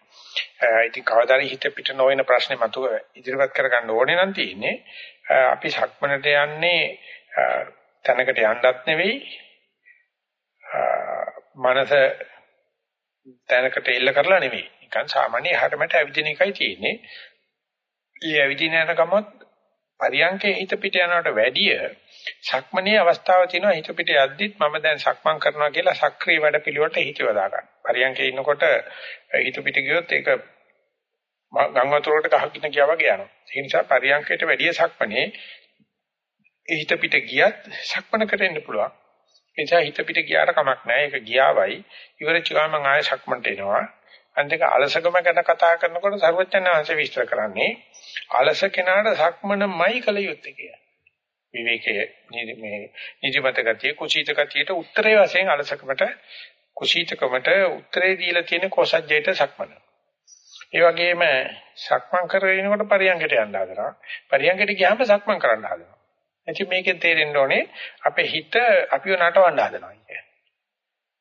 ඉතින් කවදාරි හිත පිට නොවන ප්‍රශ්නේ මතුව ඉදිරිපත් කරගන්න ඕනේ නම් තියෙන්නේ අපි සක්මනට යන්නේ තැනකට යන්නත් නෙවෙයි මනස තැනකට එල්ල කරලා නෙවෙයි නිකන් සාමාන්‍ය හැටමට ඇවිදින එකයි තියෙන්නේ. ඊ ඇවිදින යන ගමොත් පරියංකේ හිත පිට යනවට වැඩිය සක්මනේ අවස්ථාව තියෙනවා හිත පිට යද්දිත් මම දැන් සක්මන් කරනවා කියලා සක්‍රීය වැඩ පිළිවෙලට හිතව දා ගන්න. පරියංකේ ඉන්නකොට හිත පිට ගියොත් ඒක ගම් වතුරකට ගහකින ගියා වගේ යනවා. ඒ නිසා පරියංකයට වැඩිය සක්මනේ හිත පිට ගියත් සක්මන කරෙන්න පුළුවන්. ඒ නිසා හිත පිට ගියාට කමක් නැහැ. ඒක ගියාවයි ඉවරච ගමන් ආයෙ සක්මන්ට එනවා. අන්තික අලසකම ගැන කතා කරනකොට සර්වඥාන්ස විස්තර කරන්නේ අලස කෙනාට සක්මනමයි කල යුත්තේ කියලා. විවේකයේ මේ නිදිමත ගතිය කුසීත ගතියට උත්තරේ වශයෙන් අලසකමට කුසීතකමට උත්තරේ දීලා තියෙන කොසජ්ජයට සක්මන. ඒ වගේම සක්මන් කරගෙනකොට පරියංගයට යන්න හදනවා. පරියංගයට ගියාම සක්මන් කරන්න හදනවා. එතින් මේකෙන් තේරෙන්න ඕනේ අපේ හිත අපිව නටවන්න හදනවා කියන්නේ.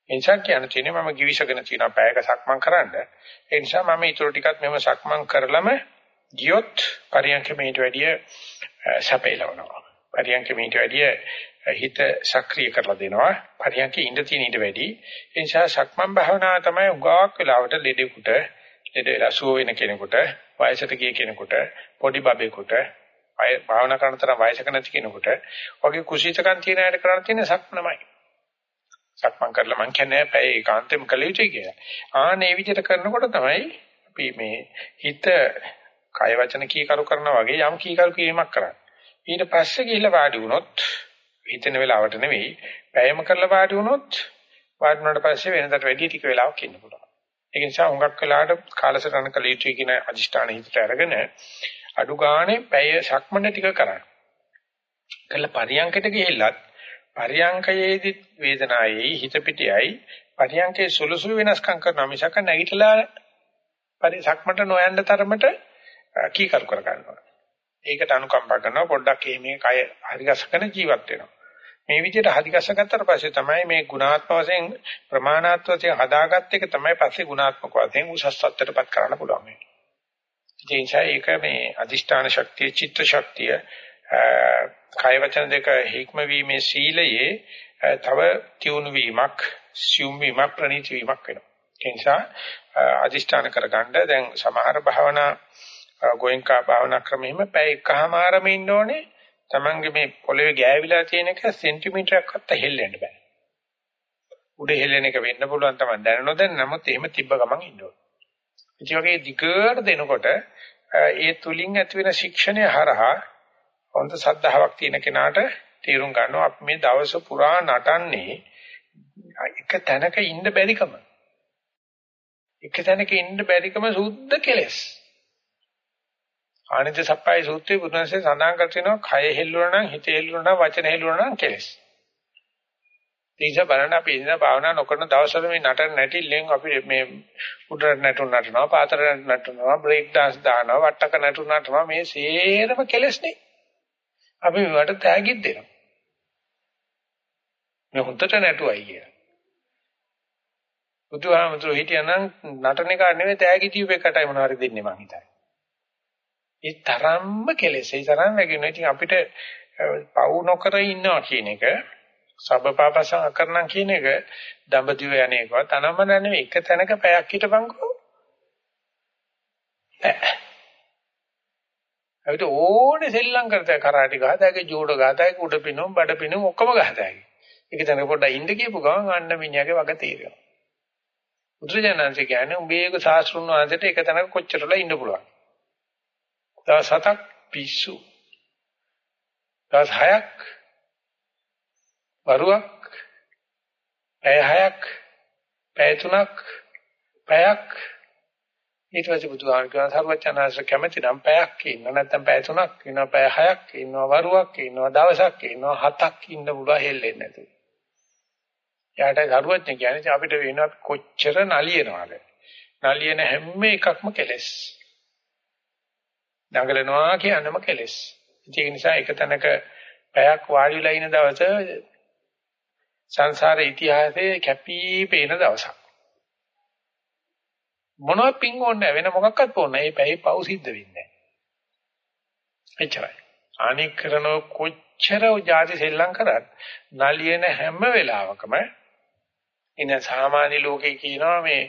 ඒ නිසා කියන්න තියෙන්නේ මම givisගෙන තියෙනවා පැයක සක්මන් කරන්න. ඒ නිසා මම ඊටු ටිකක් මෙහෙම සක්මන් කරලම ගියොත් පරියන්ක මේට වැඩිය සැපේලවනවා. පරියන්ක මේට වැඩිය හිත සක්‍රිය කරලා දෙනවා. පරියන්ක ඉඳ තියෙන ඊට වැඩි. ඒ නිසා සක්මන් භාවනාව තමයි උගාවක් වෙලාවට ලෙඩෙකුට ලෙඩ වෙලා සුව වෙන කෙනෙකුට වයසට ගිය කෙනෙකුට පොඩි බබෙකුට අය භාවනා කරන තරම් වයසක නැති කෙනෙකුට වගේ කුසීතකම් තියෙන අයට කරන්න තියෙන සක්මනමයි. සක්මන් කරලා මං කියන්නේ පැය ඒකාන්තෙම කළ යුතුයි කියලා. ආනේ විදිහට කරනකොට තමයි අපි මේ හිත කය වචන කීකරු කරනා වගේ යම් කීකරු කිරීමක් කරන්නේ. ඊට පස්සේ ගිහිල්ලා වාඩි වුණොත් හිතෙන වෙලාවට නෙවෙයි පැයම කරලා වාඩි වුණොත් වාඩි වුණාට පස්සේ වෙනදාට වැඩි ටික වෙලාවක් ඉන්න පුළුවන්. ඒ නිසා හුඟක් වෙලාවට කාලසටහන කළ යුතුයි කියන අදිෂ්ඨාන හිතට අරගෙන අඩු ගානේ පැය සක්මන ටික කරන්න. කළ පරියන්කට ගිහිල්ලත් පරියංකයේදී වේදනාවේයි හිත පිටියයි පරියංකේ සුළුසුළු වෙනස්කම් කරනවා මිසක නැගිටලා පරිසක්මට නොයන්න තරමට කීකරු කර ගන්නවා. ඒකට අනුකම්පා කරනවා පොඩ්ඩක් මේ කය හරිගස්සගෙන ජීවත් වෙනවා. මේ විදිහට හරිගස්සගත්තට පස්සේ තමයි මේ ගුණාත්මක වශයෙන් ප්‍රමාණාත්මක වශයෙන් හදාගත්ත එක තමයි පස්සේ ගුණාත්මක වශයෙන් උසස් තත්ත්වයටපත් කරන්න පුළුවන්. ඒ නිසා ඒක මේ අදිෂ්ඨාන ශක්තිය, චිත්ත ශක්තිය කය වචන දෙක හික්මවීමේ සීලයේ තව තියුණු වීමක්, සියුම් වීමක්, ප්‍රණීත වීමක් වෙනවා. ඒ නිසා අදිෂ්ඨාන කරගන්න දැන් සමහර භාවනා ගෝයන්කා භාවනා ක්‍රමෙහිම පැය එකමාරම ඉන්න ඕනේ. Tamange මේ පොළවේ ගෑවිලා තියෙන එක සෙන්ටිමීටරයක්වත් හෙල්ලෙන්න බෑ. උඩ හෙල්ලෙන එක වෙන්න පුළුවන් තමයි දැනනොත් නමුත් එහෙම තිබ්බ ගමන් ඉන්න ඕනේ. ඉතින් වගේ දිගට දෙනකොට ඒ තුලින් ඇතිවෙන ශික්ෂණය හරහා හොඳ සද්ධාාවක් තියෙන කෙනාට තීරුම් ගන්නවා අපි මේ දවස පුරා නටන්නේ එක තැනක ඉන්න බැරිකම. එක තැනක ඉන්න බැරිකම සුද්ධ කෙලස්. ආනන්ද සප්පයි සූත්‍රයේ බුදුන්සේ සඳහන් කර තිනවා කය හෙල්ලුණා නම් හිත හෙල්ලුණා නම් වචන හෙල්ලුණා නම් කෙලස්. ඒස බලන්න අපි ඉඳලා භාවනා නොකරන දවස්වල මේ නටන නැටිල්ලෙන් අපි මේ උඩට නටුන නටනවා පාතර නටනවා බ්‍රේක් dance දානවා වට්ටක නටුන නටනවා මේ සේරම කෙලස් නේ. අපි මේවට තෑගිත් දෙනවා. මේ හොඳට නැටුවයි කියලා. බුදුහාමුදුරුවෝ හිටියනම් නටන එක නෙවෙයි තෑගි ටියුබ් එකටයි මොනවාරි දෙන්නේ මං හිතන්නේ. ඒ තරම්ම කෙලෙස් ඒ තරම් වැගෙනවා. ඉතින් අපිට පවු නොකර ඉන්නවා කියන එක සබ්බපාපසං අකරණම් කියන එක දඹදිව යන්නේකවත් අනම්මන නෙවෙයි එක තැනක පැයක් හිටපන්කෝ. අපිට ඕනේ සෙල්ලම් කරතයි කරාටි ගහතයි ජූඩෝ ගහතයි කුඩ පිනුම් බඩ පිනුම් ඔක්කොම ගහතයි. ඒක තැනක පොඩ්ඩක් ඉඳ කියපු ගමන් අන්න මිනිහාගේ වග තීරෙනවා. බුදුරජාණන්සේ කියන්නේ උඹේක සාස්ෘණ වහන්සේට එක තැනක කොච්චරලා ඉන්න පුළුවන්. දවස් හතක් පිස්සු. දවස් හයක් වරුවක් පැය හයක් පැය තුනක් පැයක් ඊට පස්සේ බුදුහාම කියන සර්වචනාංශ කැමති නම් පැයක් ඉන්න නැත්නම් පැය තුනක් ඉන්නවා පැය හයක් ඉන්නවා වරුවක් ඉන්නවා දවසක් ඉන්නවා හතක් ඉන්න පුළුවන් හෙල්ලෙන්නේ නැතුව. යාට සරුවඥ කියන්නේ අපිට වෙනවත් කොච්චර නලියනවද? නලියන හැම එකක්ම කෙලස්. දඟලනවා කියනම කෙලස්. ඒක නිසා එක තැනක පැයක් වාඩි වෙලා ඉන දවස සංසාර ඉතිහාසයේ කැපී පේන දවසක්. මොනවත් පින් ඕනේ වෙන මොකක්වත් ඕනේ. මේ පැයේ පව් සිද්ධ වෙන්නේ නැහැ. එච්චරයි. අනික් කරන කොච්චර ජාති සෙල්ලම් කරත් නලියන හැම වෙලාවකම ඉන සාමාන්‍ය ලෝකේ කියනවා මේ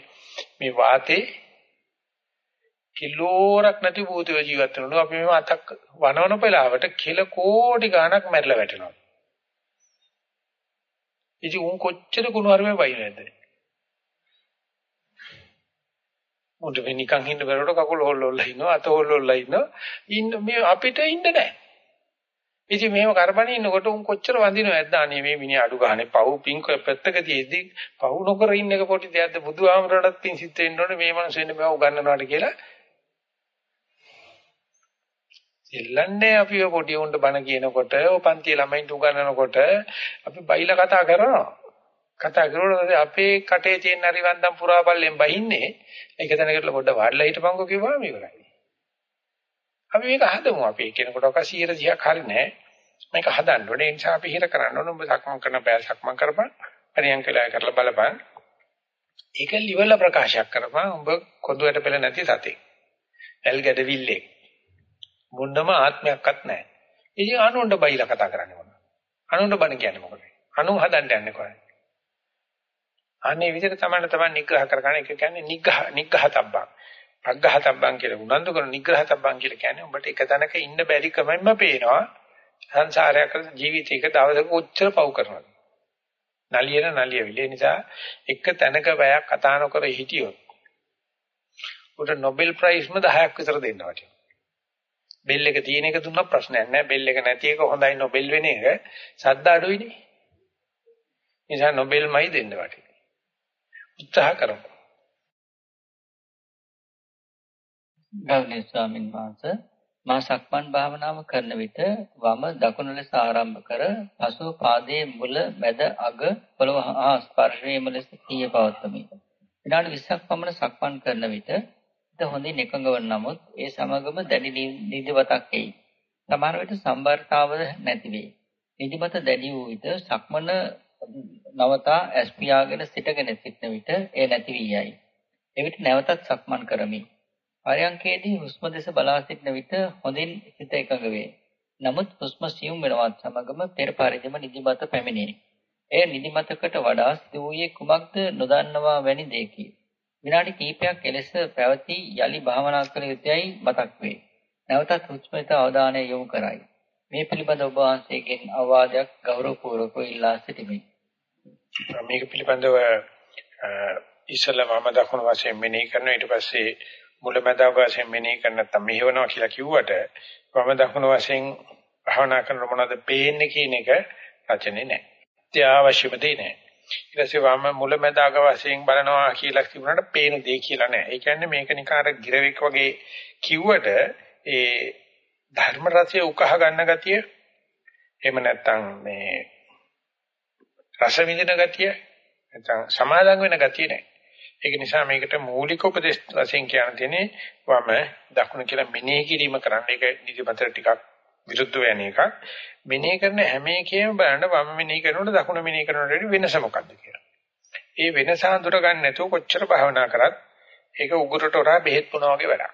මේ වාතේ කිලෝරක් නැති භූතය ජීවත් වෙනවා. අපි මේ අතක් වනවන වෙලාවට කිල කෝටි ගණක් මැරිලා වැටෙනවා. ඉතින් උන් කොච්චර කුණු හරිමේ වයි නැද්ද? උන්ට මේ නිකන් හින්න බැලුවට කකුල හොල්ලොල්ලා ඉන්නවා අත හොල්ලොල්ලා ඉන්නවා. ඉන්න මේ අපිට ඉන්න නැහැ. ඉතින් මේව කරබනේ ඉන්නකොට උන් කොච්චර වඳිනවද නැද්ද අනේ මේ මිනිහ අඩු ගහනේ පව් පිංක පැත්තක තියෙද්දි පව් නොකර ඉන්න එක පොඩි දෙයක්ද බුදුහාමරටත් පිං සිත් වෙන්න ඕනේ මේ මනස වෙන බව උගන්වනවාට කියලා එල්ලන්නේ අපි ඔය පොඩි උන්ට බණ කියනකොට ඔය පන්ති ළමයින්ට උගන්වනකොට අපි බයිලා කතා කරනවා. කතා කරනකොට අපේ කටේ තියෙන හරිවන්දම් පුරාපල්ලෙන් බහින්නේ. ඒක දැනගන්න පොඩ්ඩ වාඩිලා හිටපන්කෝ කිව්වම ඉවරයි. අපි මේක හදමු. අපි කෙනෙකුට ඔක 100ක් හරි නෑ. මේක හදන්න ඕනේ. ඒ නිසා අපි හිර කරන්න ඕනේ. ඔබ සක්මන් කරන බෑ. සක්මන් කරපන්. පරියන්කලා කරලා බලපන්. ඒක livel ප්‍රකාශයක් කරපන්. ඔබ කොඳුයට පෙළ නැති සතේ එල් ගැඩවිල්ලේ මොන්නම ආත්මයක්වත් නැහැ. ඉතින් අනුන්ට බයිලා කතා කරන්නේ මොනවද අනුන්ට බණ කියන්නේ මොකද? අනු හදන්න යන්නේ කොහේ අනේ විදිහට තමයි තමයි නිග්‍රහ කරගන්න එක කියන්නේ නිග්‍රහ නිග්‍රහතබ්බං. අග්ඝහතබ්බං කියලා උනන්දු කරන නිග්‍රහතබ්බං කියලා කියන්නේ උඹට එක තැනක ඉන්න බැරි කමෙන්ම පේනවා. සංසාරයක් කර ජීවිතයක දවසක කොච්චර පව් කරනවද? නලියන නලියවිල. නිසා එක තැනක වැයක් කතා නොකර හිටියොත් උට නොබෙල් ප්‍රයිස්ම 10ක් විතර දෙන්න වටිනවා. බෙල් එක තියෙන එක දුන්නා ප්‍රශ්නයක් නැහැ බෙල් එක නැති එක හොඳයි නොබෙල් වෙන එක සද්ද අඩුයිනේ. නිසා නොබෙල්මයි දෙන්න වටිනවා උත්සාහ කරමු. ගෞරවනීය ස්වාමින් වහන්සේ මා සක්මන් භාවනාව කරන විට වම දකුණ ලෙස ආරම්භ කර පසුව පාදයේ මුල මැද අග පොළව හා ස්පර්ශ වීම ලෙස කීය පවත්වමි. විනාඩි 20ක් පමණ සක්මන් කරන විට හිත හොඳින් එකඟ වන නමුත් ඒ සමගම දැඩි නිදිමතක් එයි. සමහර විට සම්බරතාව නැති වේ. නිදිමත දැඩි වූ විට සක්මන නවතා ඇස් පියාගෙන සිටගෙන සිටන විට එය නැති වී යයි. එවිට නැවතත් සක්මන් කරමි. පරයන්කේදී හුස්ම දෙස බලා සිටන විට හොඳින් හිත එකඟ වේ. නමුත් හුස්ම සියුම් වෙනවත් සමගම පෙර පරිදිම නිදිමත පැමිණේ. එය නිදිමතකට වඩා සිදුවේ කුමක්ද නොදන්නවා වැනි දෙයකි. විනාඩි කිහිපයක් එලෙස පැවති යලි භාවනා කළ යුතුයයි මතක් වේ. නැවතත් හුස්මට අවධානය යොමු කරයි. මේ පිළිබඳ ඔබ වහන්සේගෙන් අවවාදයක් ගෞරවපූර්වකව ඉල්ලා සිටිමි. මේක පිළිබඳව ඉස්සලම දකුණු වශයෙන් මෙනෙහි කරන ඊට පස්සේ මුලැමැදාක වශයෙන් මෙනෙහි කරන නැත්නම් මෙහෙවනවා කියලා කිව්වට වම දකුණු වශයෙන් භාවනා කරන මොනවද පේන්නේ කියන එක රචනේ නැහැ. අත්‍යවශ්‍යම දේ නැහැ. ඊට පස්සේ වම මුලැමැදාක වශයෙන් බලනවා කියලා කිව්වනට පේන දේ කියලා නැහැ. ඒ කියන්නේ මේක නිකන් අර ගිරවෙක් වගේ කිව්වට ඒ ධර්ම රසය උකහා ගන්න ගතිය එහෙම නැත්නම් මේ රස විඳින ගතිය නැත්නම් සමාදම් වෙන ගතිය නැහැ. ඒක නිසා මේකට මූලික උපදේශ වශයෙන් කියන්න තියෙන්නේ වම දකුණ කියලා මෙනෙහි කිරීම කරන්න. ඒක නිදිමතට ටිකක් විරුද්ධ වෙන එකක්. මෙනෙහි කරන හැම එකෙම බලන්න වම මෙනෙහි කරනකොට දකුණ මෙනෙහි කරනකොට වෙනස මොකක්ද කියලා. ඒ වෙනස හඳුර ගන්න නැතුව කොච්චර භාවනා කරත් ඒක උගුරට හොරා බෙහෙත් පුනා වගේ වැඩක්.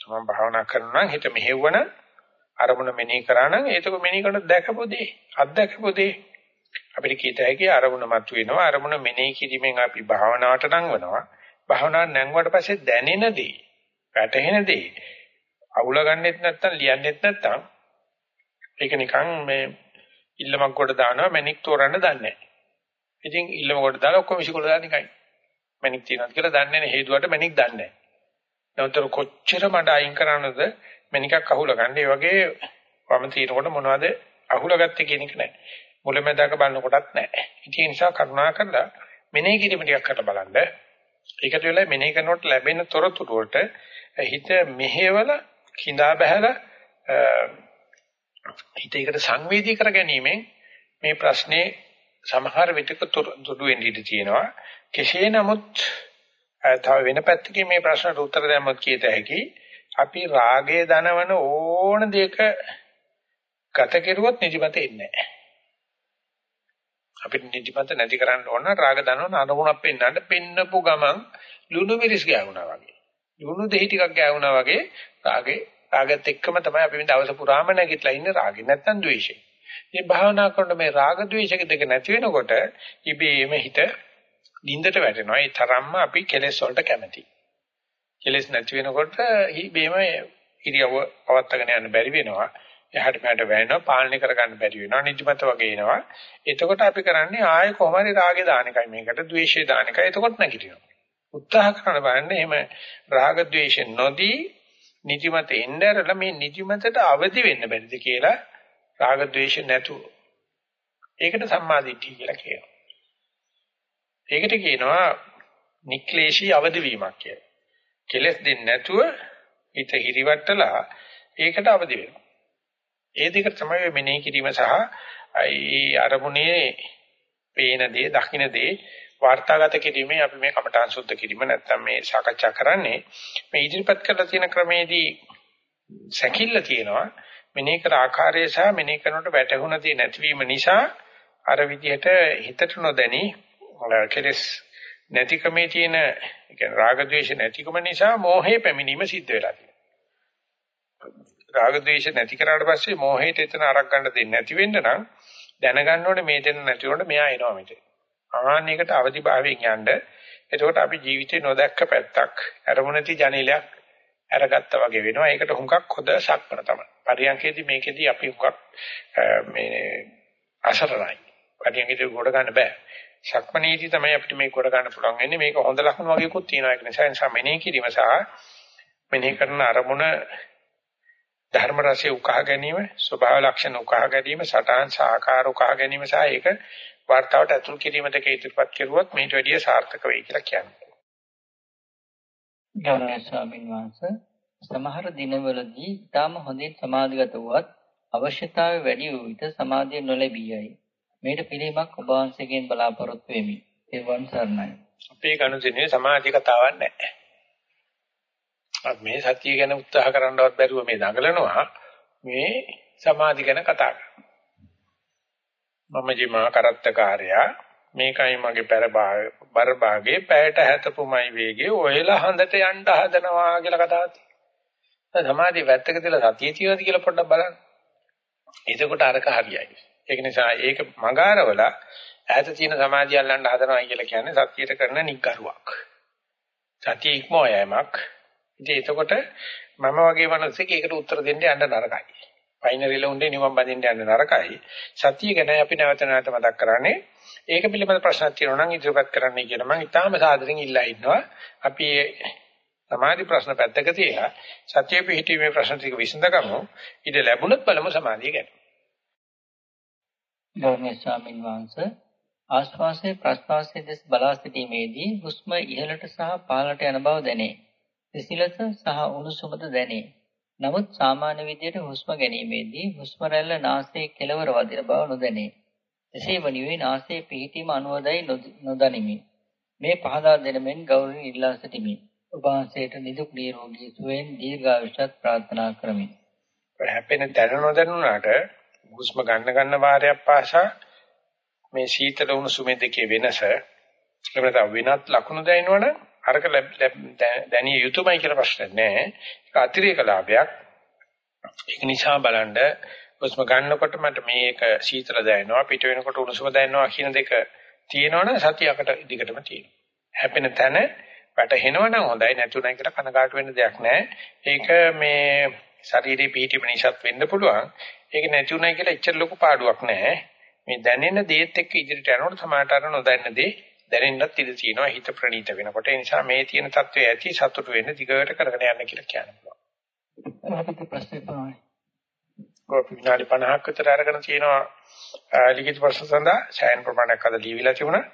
මම භාවනා කරනවා නම් හිත මෙහෙවන අරමුණ මෙනෙහි කරා නම් ඒක මෙනෙහි කරන දැකපොදී අත්දැකපු දේ අපිට කීත හැකි අරමුණ මත වෙනවා අරමුණ මෙනෙහි කිරීමෙන් අපි භාවනාවට නංවනවා භාවනාව නැංගුවට පස්සේ දැනෙන දේ වැටහෙන දේ අවුල ගන්නෙත් නැත්තම් ලියන්නෙත් නැත්තම් ඒක නිකන් මේ ඉල්ලමක් කොට දානවා මැනික් තෝරන්න දන්නේ නැහැ. ඉතින් ඉල්ලම කොට දාලා ඔක්කොම විසිකොල දාන එකයි. මැනික් තියනවාද කියලා දන්නේ නැහැ හේතුවට මැනික් දන්නේ නැහැ. නමුත් කොච්චර මඩ අයින් කරනවද මැනිකක් අහුල ගන්න. ඒ වගේ වම තිනකොට මොනවද අහුලගත්තේ කියන එක නැහැ. මුලැමැදක බලනකොටත් නැහැ. ඒ නිසා කරුණා කරලා මෙනෙහි කිරීම ටිකක් කරලා බලන්න. ඒකට වෙලා මෙනෙහි කරනකොට ලැබෙන තොරතුරු වලට හිත මෙහෙවල කිඳා බහැලා හිත ඒකට සංවේදී කර ගැනීමෙන් මේ ප්‍රශ්නේ සමහර විටක දුරු වෙන්න ඉඩ තියෙනවා. කෙසේ නමුත් තව වෙන පැත්තකින් මේ ප්‍රශ්නට උත්තර දෙන්නත් කියත හැකි. අපි රාගයේ දනවන ඕන දෙයක ගත කෙරුවොත් නිදිමත එන්නේ නැහැ. අපිට නිදිමත නැති කරන්න ඕන රාග දනවන අනුගුණක් පෙන්වන්න පෙන්නපු ගමන් ලුණු මිරිස් ගෑවුනා වගේ. ලුණු දෙහි ටිකක් ගෑවුනා වගේ රාගේ රාගත් එක්කම තමයි අපි මේ දවස පුරාම නැගිටලා ඉන්නේ රාගේ නැත්තම් ද්වේෂේ. මේ භාවනා කරනකොට මේ රාග ද්වේෂක දෙක නැති වෙනකොට ඉබේම හිත නින්දට වැටෙනවා. ඒ තරම්ම අපි කෙලෙස් වලට කැමතියි. කෙලෙස් නැති වෙනකොට ඉබේම ඉරියව පවත්වාගෙන යන්න බැරි වෙනවා. එහාට මෙහාට වැවෙනවා පාලනය කරගන්න බැරි වෙනවා නිදිමත වගේ එනවා එතකොට අපි කරන්නේ ආයෙ කොහොම හරි රාගේ දාන එකයි මේකට ද්වේෂේ දාන එකයි එතකොට නැගිටිනවා උත්සාහ කරන බලන්න එහෙම රාග ද්වේෂ නොදී නිදිමත එnderලා මේ නිදිමතට අවදි වෙන්න බැරිද කියලා රාග ද්වේෂ නැතුව. ඒකට සම්මාදිට්ඨිය කියලා කියනවා. ඒකට කියනවා නික්ලේශී අවදි වීමක් කියලා. කෙලස් දෙන්නේ නැතුව හිත හිරිවට්ටලා ඒකට අවදි වෙනවා. ඒ දෙක තමයි මෙනෙහි කිරීම සහ ඒ අරමුණේ පේන දේ, දකින්න දේ වාර්තාගත කිරීමේ අපි මේ කමඨාන් සුද්ධ කිරීම නැත්තම් මේ සාකච්ඡා කරන්නේ මේ ඉදිරිපත් කරලා තියෙන ක්‍රමේදී සැකිල්ල තියෙනවා. මෙනේ කර ආකාරය සහ මෙනේ කරනට වැටහුණ දේ නැතිවීම නිසා අර විදිහට හිතට නොදැනි කෙලස් නැතිකමේ තියෙන කියන්නේ රාග ద్వේෂ නැතිකම නිසා මෝහේ පැමිණීම සිද්ධ වෙලා තියෙනවා. රාග ద్వේෂ නැති කරාට පස්සේ මෝහයට එතන අරක් ගන්න දෙන්නේ නැති වෙන්න නම් දැනගන්න ඕනේ මේ දෙන්න නැති වුණොත් මෙයා එනවා මෙතේ ආන්නයකට අවදිභාවයෙන් යන්න. එතකොට අපි ජීවිතේ නොදැක්ක පැත්තක් අරමුණති ජනේලයක් අරගත්තා වගේ වෙනවා. ඒකට හුඟක් හොද සක්පන තමයි. පරියන්කේදී මේකෙදී අපි හුඟක් මේ අසරණයි. පරියන්කේදී ගොඩ ගන්න බෑ. සක්මනේදී තමයි අපිට මේක ගොඩ ගන්න පුළුවන් වෙන්නේ. මේක හොඳ ලක්ෂණ වගේකුත් තියෙනවා. ඒක නිසා නිසා මෙනෙහි කිරීම සහ මෙනෙහි කරන අරමුණ ධර්ම රසය උකහා ගැනීම, ස්වභාව ලක්ෂණ උකහා ගැනීම, සටහන් සාකාර උකහා ගැනීම සහ ඒක වර්තාවට ඇතුල් කිරීමට කේතුපත් කෙරුවොත් මේට වැඩිය සාර්ථක වෙයි කියලා කියන්නේ. ගෞරවනීය ස්වාමීන් වහන්සේ සමහර දිනවලදී ඊටම හොඳින් සමාධිගත වුවත් අවශ්‍යතාවය වැඩි වූ විට සමාධිය නොලැබී යයි. මේට පිළිමක් ඔබ වහන්සේගෙන් බලාපොරොත්තු වෙමි. ඒ වන් සර්ණයි. අපේ කනුදිනේ සමාධි කතාවක් නැහැ. මේ සතිය ගැන උත්සාහ කරන්නවත් බැරුව මේ දඟලනවා මේ සමාධි ගැන කතා කරනවා මම ජීමා කරත්තකාරයා. මේකයි මගේ බර භාගේ පැයට හැතපුමයි වේගේ ඔයලා හඳට යන්න හදනවා කියලා කතාවක් තියෙනවා සමාධිය වැත්තක තියලා සතිය තියෙනවද කියලා පොඩ්ඩක් බලන්න. එතකොට අරක හරියයි. ඒක නිසා ඒක මගාරවල ඈත තියෙන සමාධිය අල්ලන්න හදනවා කියලා කියන්නේ සතියට කරන නිග්ගරුවක් සතිය ඉක්මෝ යෑමක්. ඉතින් එතකොට මම වගේ මිනිස්සෙක් ඒකට උත්තර දෙන්න යන්න නරකයි. බයිනරි ලොන්ඩේ නිවන් බඳින්න යන්න නරකයි. සතිය ගැන අපි නැවත නැවත මතක් කරන්නේ. ඒක පිළිබඳ ප්‍රශ්නක් තියෙනවා නම් ඉදිරිපත් කරන්න කියලා මම ඉතාලම සාදරයෙන් ඉල්ලා ඉන්නවා. අපි සමාධි ප්‍රශ්න පැත්තක තියලා සතිය පිහිටීමේ ප්‍රශ්න ටික විසඳගමු. ඉත ලැබුණොත් බලමු සමාධිය ගැන. ගෞරවනීය ස්වාමින් වහන්සේ ආශ්වාසයේ ප්‍රශ්වාසයේ දෙස බලා සිටීමේදී හුස්ම ඉහළට සහ පහළට යන බව දැනේ. සිසිලස සහ උණුසුමද දැනේ. නමුත් සාමාන්‍ය විදියට හුස්ම ගැනීමේදී හුස්ම රැල්ල නාසයේ කෙළවර වදින බව නොදැනේ. එසේ වනුවේ නාසයේ පිහිටීම අනුවදයි නොදනිමි. මේ පහදා දෙන මෙන් ගෞරවයෙන් ඉල්ලා සිටිමි. ඔබ වහන්සේට නිදුක් නිරෝගී සුවයෙන් දීර්ඝායුෂත් ප්‍රාර්ථනා කරමි. හැපෙන දැන නොදැනුණාට හුස්ම ගන්න ගන්න වාරයක් පාසා මේ සීතල උණුසුමේ දෙකේ වෙනස එහෙම නැත්නම් වෙනත් ලකුණු දැනෙනවනම් අරක දැනිය යුතුයමයි කියලා ප්‍රශ්නයක් නැහැ. ඒක අතිරේක ලාභයක්. ඒක නිසා බලන්න හුස්ම ගන්නකොට මට මේක සීතල දැනෙනවා පිට වෙනකොට උණුසුම දැනෙනවා කියන දෙක තියෙනවනම් සතියකට දිගටම තියෙනවා. හැපෙන තැන වැටහෙනවනම් හොඳයි නැතුණා එකට කනගාටු වෙන්න දෙයක් නැහැ. ඒක මේ ශරීරේ පිහිටීම නිසාත් වෙන්න පුළුවන්. ඒක නැතුණයි කියලා එච්චර ලොකු පාඩුවක් නැහැ. මේ දැනෙන දේත් එක්ක ඉදිරියට යනකොට සමාහට අර නොදැන්න දේ දැනෙන්නත් ඉඩ තියෙනවා හිත ප්‍රණීත වෙනකොට. ඒ නිසා මේ තියෙන தત્ත්වය ඇති සතුට වෙන්න දිගට කරගෙන යන්න කියලා කියන්න පුළුවන්. අපිට ප්‍රශ්නේ තමයි. කොපි විනාඩි 50ක් විතර අරගෙන තියෙනවා ලිඛිත ප්‍රශ්න සඳහා සෑහෙන ප්‍රමාණයක් අද ලියවිලා තිබුණා.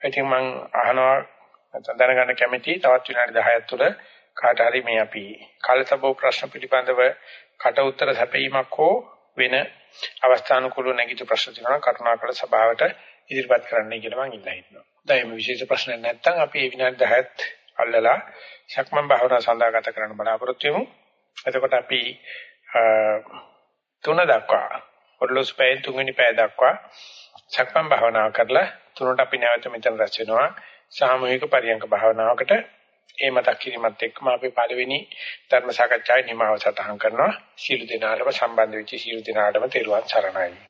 ඉතින් මම අහනවා දැනගන්න කැමතියි තවත් විනාඩි 10ක් තුළ කාට හරි මේ අපි කාලසබෝ ප්‍රශ්න පිළිබඳව කට උතර සැපීමක් හෝ වෙන අවස්ථානුකූල නැගිට ප්‍රශ්න තියෙනවා කරුණාකර සභාවට ඉදිරිපත් කරන්නයි කියලා මම ඉල්ලා හිටිනවා. දැන් මේ විශේෂ ප්‍රශ්න නැත්නම් අපි මේ විනාඩි 10ත් අල්ලලා සක්මන් භාවනාව සඳහා ගත කරන්න බලාපොරොත්තු වෙමු. එතකොට අපි තුන දක්වා ඔරලොස් පැය තුන්වෙනි පැය දක්වා සක්මන් භාවනාව කරලා තුනට අපි නැවත මෙතන රැස් වෙනවා සාමූහික පරියන්ක භාවනාවකට ඒ මතක් කිරීමත් එක්කම අපි පළවෙනි ධර්ම සාකච්ඡාවේ නිමාව සටහන් කරනවා. සීල දිනාටම සම්බන්ධ වෙච්ච සීල දිනාටම තෙරුවන් සරණයි.